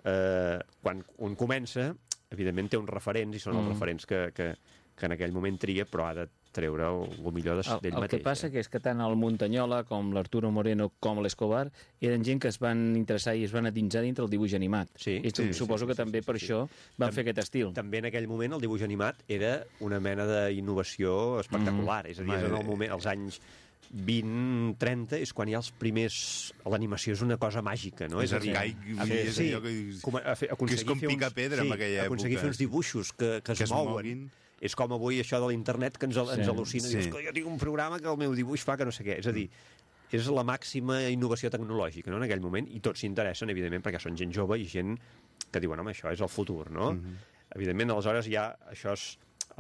Speaker 3: Eh, quan un comença, evidentment té uns referents, i són els
Speaker 1: Mm.
Speaker 3: referents que, que, que en aquell moment tria, però ha de treure el, el millor de-
Speaker 1: El,
Speaker 3: d'ell
Speaker 1: el
Speaker 3: mateix.
Speaker 1: que passa
Speaker 3: eh?
Speaker 1: que és que tant el Muntanyola com l'Arturo Moreno com l'Escobar eren gent que es van interessar i es van adinsar dintre el dibuix animat.
Speaker 3: Sí,
Speaker 1: I tu,
Speaker 3: sí,
Speaker 1: suposo
Speaker 3: sí,
Speaker 1: que
Speaker 3: sí,
Speaker 1: també
Speaker 3: sí,
Speaker 1: per
Speaker 3: sí.
Speaker 1: això van fer aquest estil.
Speaker 3: també en aquell moment el dibuix animat era una mena d'innovació espectacular.
Speaker 1: Mm.
Speaker 3: És a dir, és en el moment, als anys 20-30 és quan hi ha els primers... L'animació és una cosa màgica, no?
Speaker 2: És
Speaker 3: a dir,
Speaker 2: arcaic,
Speaker 3: a
Speaker 2: és
Speaker 3: sí,
Speaker 2: allò que-
Speaker 3: com a, a fer,
Speaker 2: que és
Speaker 3: aconseguir
Speaker 2: com picar pedra en
Speaker 3: sí,
Speaker 2: aquella
Speaker 3: aconseguir
Speaker 2: època.
Speaker 3: fer uns dibuixos que, que,
Speaker 2: Que
Speaker 3: es
Speaker 2: es
Speaker 3: mouen.
Speaker 2: moguin.
Speaker 3: És com avui això de l'internet que ens, al- ens
Speaker 1: Sí,
Speaker 3: al·lucina.
Speaker 2: sí.
Speaker 3: Dius, "Escolta, jo tinc un programa que el meu dibuix fa que no sé què. És a dir, és la màxima innovació tecnològica no, en aquell moment i tots s'interessen, evidentment, perquè són gent jove i gent que diuen, home, això és el futur, no?
Speaker 2: Mhm.
Speaker 3: Evidentment, aleshores ja això és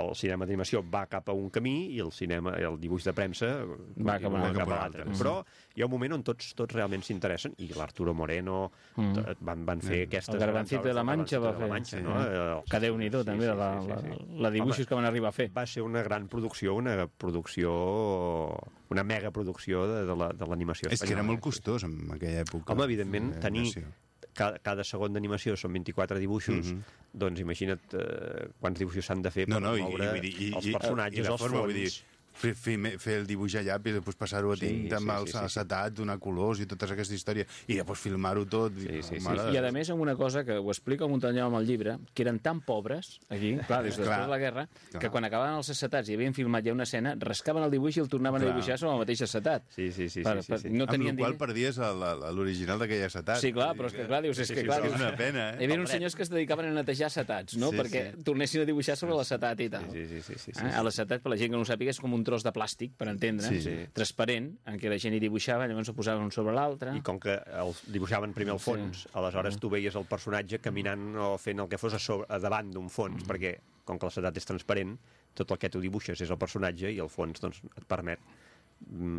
Speaker 3: el cinema d'animació va cap a un camí i el cinema, el dibuix de premsa
Speaker 1: Va cap a
Speaker 3: cap a l'altre.
Speaker 2: Mhm.
Speaker 3: Però hi ha un moment on tots tots realment s'interessen i l'Arturo Moreno t- van, van fer aquestes...
Speaker 1: El Garbancito de la
Speaker 3: el
Speaker 1: Mancha va
Speaker 3: de la
Speaker 1: fer,
Speaker 3: Mancha,
Speaker 1: sí.
Speaker 3: no? El-
Speaker 1: Que Déu-n'hi-do, també, la, la, la dibuixos que van arribar a fer.
Speaker 3: va ser una gran producció, una producció, una mega producció de, de la- de l'animació
Speaker 2: És que era
Speaker 3: espanyola.
Speaker 2: molt costós en aquella època.
Speaker 3: Home, evidentment,
Speaker 2: la
Speaker 3: tenir. Cada, cada segon d'animació són 24 dibuixos,
Speaker 2: Mhm.
Speaker 3: doncs imagina't eh, quants dibuixos s'han de fer
Speaker 2: No,
Speaker 3: per
Speaker 2: no, i, i,
Speaker 3: moure
Speaker 2: vull dir, i,
Speaker 3: els
Speaker 2: i,
Speaker 3: personatges,
Speaker 2: i la
Speaker 3: els
Speaker 2: forma,
Speaker 3: fons.
Speaker 2: vull dir, fer, fer, fer el dibuix allà i després passar-ho a
Speaker 3: Sí,
Speaker 2: tinta amb
Speaker 3: sí,
Speaker 2: els
Speaker 3: sí, sí, sí.
Speaker 2: acetats, donar colors i tota aquesta història, i després filmar-ho tot.
Speaker 3: Sí, sí, sí.
Speaker 2: Mare de
Speaker 1: I a més amb una cosa que ho explica el Montanyol amb el llibre, que eren tan pobres, aquí, clar, des de
Speaker 2: Clar.
Speaker 1: després de la guerra,
Speaker 2: Clar.
Speaker 1: que quan acabaven els acetats i havien filmat ja una escena, rascaven el dibuix i el tornaven
Speaker 2: Clar.
Speaker 1: a dibuixar sobre el mateix acetat.
Speaker 3: Sí, sí, sí.
Speaker 1: Per-
Speaker 3: sí, sí,
Speaker 1: per-
Speaker 3: sí.
Speaker 1: No
Speaker 2: amb
Speaker 1: tenien
Speaker 2: la qual
Speaker 1: diner.
Speaker 2: perdies el- el- l'original d'aquell acetat.
Speaker 1: Sí, clar, però és que, clar, dius, és
Speaker 3: Sí,
Speaker 1: que,
Speaker 3: sí,
Speaker 1: clar,
Speaker 3: sí,
Speaker 1: dius,
Speaker 2: és una pena,
Speaker 1: Hi
Speaker 2: eh?
Speaker 1: havia uns senyors que es dedicaven a netejar acetats, no?
Speaker 2: Sí,
Speaker 1: Perquè
Speaker 2: sí.
Speaker 1: tornessin a dibuixar sobre l'acetat i tal.
Speaker 3: Sí, sí, sí, sí, sí,
Speaker 1: Eh? A l'acetat, per la gent que no ho sàpiga, és com un tros de plàstic, per entendre,
Speaker 2: Sí.
Speaker 3: Sí.
Speaker 1: transparent, en què la gent hi dibuixava, llavors ho posaven un sobre l'altre.
Speaker 3: I com que els dibuixaven primer el fons,
Speaker 1: Sí.
Speaker 3: aleshores tu veies el personatge caminant o fent el que fos a, sobre, a davant d'un
Speaker 1: Mm.
Speaker 3: fons, perquè com que l'acetat és transparent, tot el que tu dibuixes és el personatge i el fons doncs, et permet mm,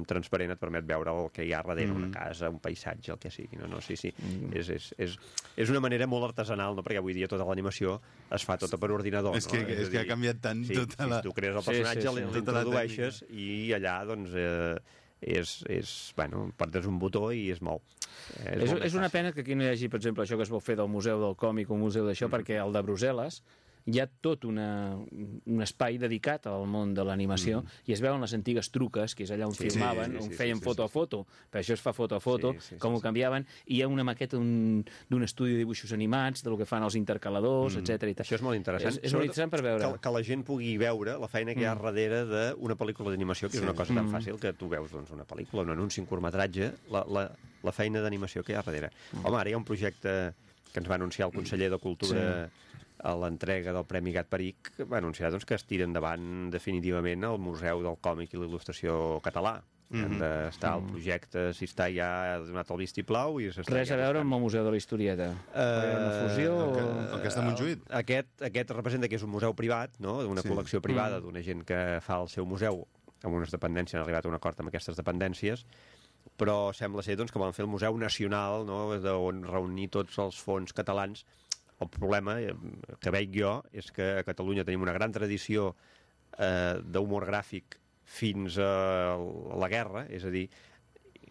Speaker 3: transparent et permet veure el que hi ha darrere, una casa, un paisatge, el que sigui. No, no, sí, sí. És, és, és, és una manera molt artesanal, no? perquè avui dia tota l'animació es fa tota per ordinador.
Speaker 2: És que-
Speaker 3: no?
Speaker 2: és
Speaker 3: a
Speaker 2: que ha
Speaker 3: dir,
Speaker 2: canviat tant
Speaker 3: sí,
Speaker 2: tota la-
Speaker 3: Sí, tu crees el personatge,
Speaker 1: sí, sí.
Speaker 3: sí,
Speaker 2: Tota
Speaker 3: l'introdueixes i allà, doncs, eh, és, és, bueno, apretes un botó i es mou.
Speaker 1: És,
Speaker 3: més
Speaker 1: és una pena que aquí no hi hagi, per exemple, això que es vol fer del Museu del Còmic, un museu d'això, mm. perquè el de Brussel·les hi ha tot una, un espai dedicat al món de l'animació mm. i es veuen les antigues truques, que és allà on
Speaker 3: Sí,
Speaker 1: filmaven,
Speaker 3: sí, sí,
Speaker 1: on
Speaker 3: sí,
Speaker 1: feien
Speaker 3: sí,
Speaker 1: foto
Speaker 3: sí,
Speaker 1: a foto, per això es fa foto a foto,
Speaker 3: Sí, sí,
Speaker 1: com
Speaker 3: sí,
Speaker 1: ho
Speaker 3: sí.
Speaker 1: canviaven, i hi ha una maqueta d'un d'un estudi de dibuixos animats, del que fan els intercaladors, mm. etc.
Speaker 3: Això és molt interessant.
Speaker 1: És, és molt interessant per veure.
Speaker 3: Que, que la gent pugui veure la feina que hi ha darrere d'una pel·lícula d'animació, que és una cosa tan fàcil que tu veus doncs, una pel·lícula, un anunci, un curtmetratge, la, la, la feina d'animació que hi ha darrere. Home, ara hi ha un projecte que ens va anunciar el conseller de Cultura a l'entrega del Premi Gat Peric, va anunciar doncs, que es tira endavant definitivament el Museu del Còmic i la Il·lustració català. Mm -hmm. d'estar el projecte, si està ja donat el vistiplau i
Speaker 1: Res
Speaker 3: ja
Speaker 1: a veure
Speaker 3: buscant.
Speaker 1: amb el Museu de la Historieta.
Speaker 3: Eh,
Speaker 1: una fusió
Speaker 2: el que- el que està a Montjuïc.
Speaker 3: Eh, Aquest, aquest representa que és un museu privat, no? una
Speaker 2: Sí.
Speaker 3: col·lecció privada d'una gent que fa el seu museu amb unes dependències, han arribat a un acord amb aquestes dependències, però sembla ser doncs, que volen fer el Museu Nacional, no? d'on reunir tots els fons catalans. El problema eh, que veig jo és que a Catalunya tenim una gran tradició eh, d'humor gràfic fins a la guerra, és a dir,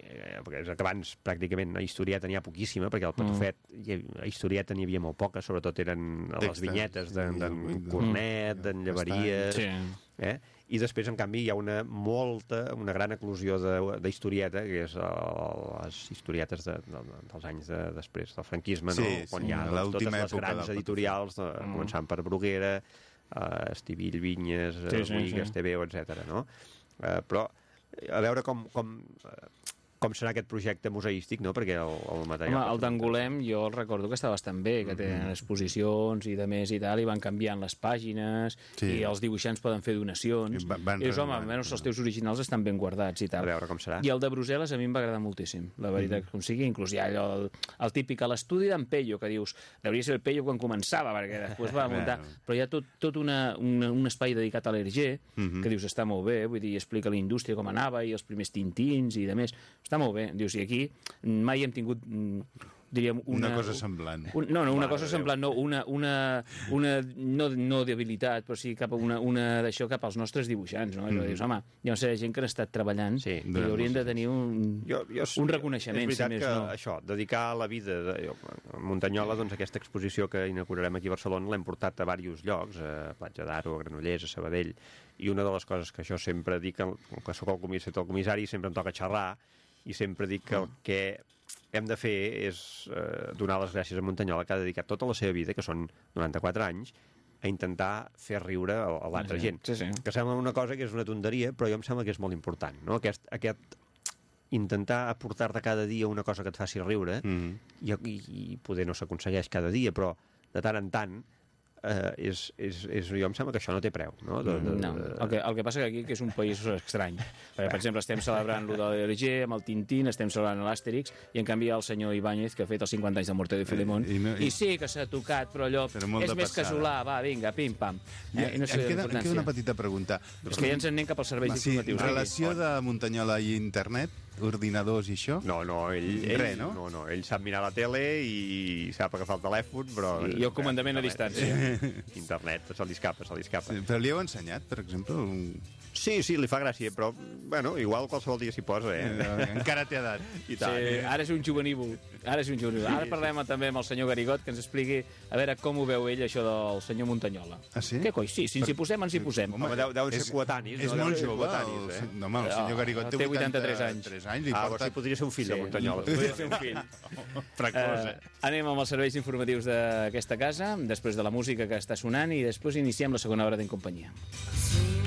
Speaker 3: eh, perquè és que abans pràcticament a historieta n'hi ha poquíssima, perquè el Patufet, mm. a historieta n'hi havia molt poca, sobretot eren a les vinyetes d'en
Speaker 2: de-
Speaker 3: Cornet, d'en Llevaries...
Speaker 1: Sí.
Speaker 3: Eh? I després, en canvi, hi ha una molta, una gran eclosió de- d'historieta, que és el, les historietes de, de, dels anys de, després del franquisme, no?
Speaker 2: Sí,
Speaker 3: quan
Speaker 2: sí,
Speaker 3: hi ha doncs,
Speaker 2: l'última
Speaker 3: totes les
Speaker 2: època
Speaker 3: grans editorials, de, mm. començant per Bruguera, uh, Estivill, Vinyes,
Speaker 1: Sí,
Speaker 3: sí, Boigues,
Speaker 1: sí.
Speaker 3: TVO, etc. no? Uh, però eh, a veure com, com, eh, com serà aquest projecte museístic, no? Perquè el, el material...
Speaker 1: Home, el d'Angolem jo el recordo que està bastant bé, que tenen exposicions i de més i tal, i van canviant les pàgines,
Speaker 2: Sí.
Speaker 1: i els dibuixants poden fer donacions.
Speaker 2: I va- van
Speaker 1: I dius, home, almenys els teus originals estan ben guardats i
Speaker 3: A
Speaker 1: tal.
Speaker 3: veure com serà.
Speaker 1: I el de Brussel·les a mi em va agradar moltíssim, la veritat, com sigui, inclús hi ha allò, el, el típic a l'estudi d'en Pello, que dius, hauria ser el Pello quan començava, perquè després va muntar, però hi ha tot, tot una, una, un espai dedicat a l'Hergé, que dius, està molt bé, vull dir, explica la indústria com anava, i els primers tintins i de més, està molt bé, dius, i aquí mai hem tingut, mm, diríem, una...
Speaker 2: Una cosa semblant.
Speaker 1: Un, no, no, una
Speaker 3: Mare
Speaker 1: cosa
Speaker 3: de
Speaker 1: semblant, no, una, una, una no, no debilitat, però sí cap a una, una d'això cap als nostres dibuixants, no? Mm. Dius, home, hi ha una sèrie de gent que han estat treballant
Speaker 3: Sí.
Speaker 1: i haurien de tenir un,
Speaker 3: Jo, jo,
Speaker 1: un reconeixement,
Speaker 3: és veritat
Speaker 1: si més
Speaker 3: que
Speaker 1: no.
Speaker 3: això, dedicar la vida de, jo, a Muntanyola, doncs aquesta exposició que inaugurarem aquí a Barcelona l'hem portat a diversos llocs, a Platja d'Aro, a Granollers, a Sabadell, i una de les coses que jo sempre dic, que sóc el comissari, el comissari sempre em toca xerrar, i sempre dic que el que hem de fer és eh, donar les gràcies a Muntanyola, que ha dedicat tota la seva vida, que són 94 anys, a intentar fer riure a, l'altra
Speaker 1: Sí,
Speaker 3: gent.
Speaker 1: Sí, sí.
Speaker 3: Que sembla una cosa que és una tonteria, però jo em sembla que és molt important, no? Aquest, aquest intentar aportar-te cada dia una cosa que et faci riure
Speaker 2: Mm.
Speaker 3: i, i, i poder no s'aconsegueix cada dia, però de tant en tant eh, és, és, és, jo em sembla que això no té preu. No? De, de,
Speaker 1: No, el que, el que passa que aquí que és un país estrany. Perquè, per exemple, estem celebrant lo de l'Hergé, amb el Tintín, estem celebrant l'Àsterix, i en canvi el senyor Ibáñez, que ha fet els 50 anys de de Filemón,
Speaker 2: Eh, i no-
Speaker 1: i, sí que s'ha tocat, però allò
Speaker 2: Però
Speaker 1: és més
Speaker 2: passada.
Speaker 1: casolà, va, vinga, pim-pam.
Speaker 2: I,
Speaker 1: Eh, i no sé
Speaker 2: em, queda, em queda una petita pregunta.
Speaker 1: És que ja ens en anem cap als serveis
Speaker 2: Sí,
Speaker 1: informatius.
Speaker 2: relació de Muntanyola i internet, ordinadors i això?
Speaker 3: No, no, ell, ell,
Speaker 2: Res, no?
Speaker 3: no, no, ell sap mirar la tele i sap agafar el telèfon, però...
Speaker 1: I el comandament a distància.
Speaker 3: Internet, se li escapa, se li escapa.
Speaker 2: Sí, Però li heu ensenyat, per exemple? Un...
Speaker 3: Sí, sí, li fa gràcia, però, bueno, igual qualsevol dia s'hi posa, eh?
Speaker 2: Encara té edat.
Speaker 3: I tant.
Speaker 1: Sí, ara és un juvenívol. Ara és un juvenívol. Ara parlem també amb el senyor Garigot, que ens expliqui a veure com ho veu ell, això del senyor Muntanyola.
Speaker 2: Ah, sí?
Speaker 1: Què coi? Sí, si ens hi posem, ens hi posem.
Speaker 3: Home, deu, deuen ser coetanis,
Speaker 2: És
Speaker 3: no?
Speaker 2: molt jove.
Speaker 3: coetanis, eh?
Speaker 2: no, home, el senyor Garigot té,
Speaker 1: té 83 anys.
Speaker 2: 83 anys. Li
Speaker 3: Ah,
Speaker 2: porta...
Speaker 3: sí, podria ser un fill
Speaker 1: Sí.
Speaker 3: de Muntanyola.
Speaker 1: Podria ser un fill.
Speaker 2: Precoç,
Speaker 1: Eh, anem amb els serveis informatius d'aquesta casa, després de la música que està sonant, i després iniciem la segona hora d'en companyia.
Speaker 4: Seems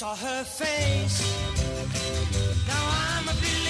Speaker 4: saw her face. Now I'm a believer.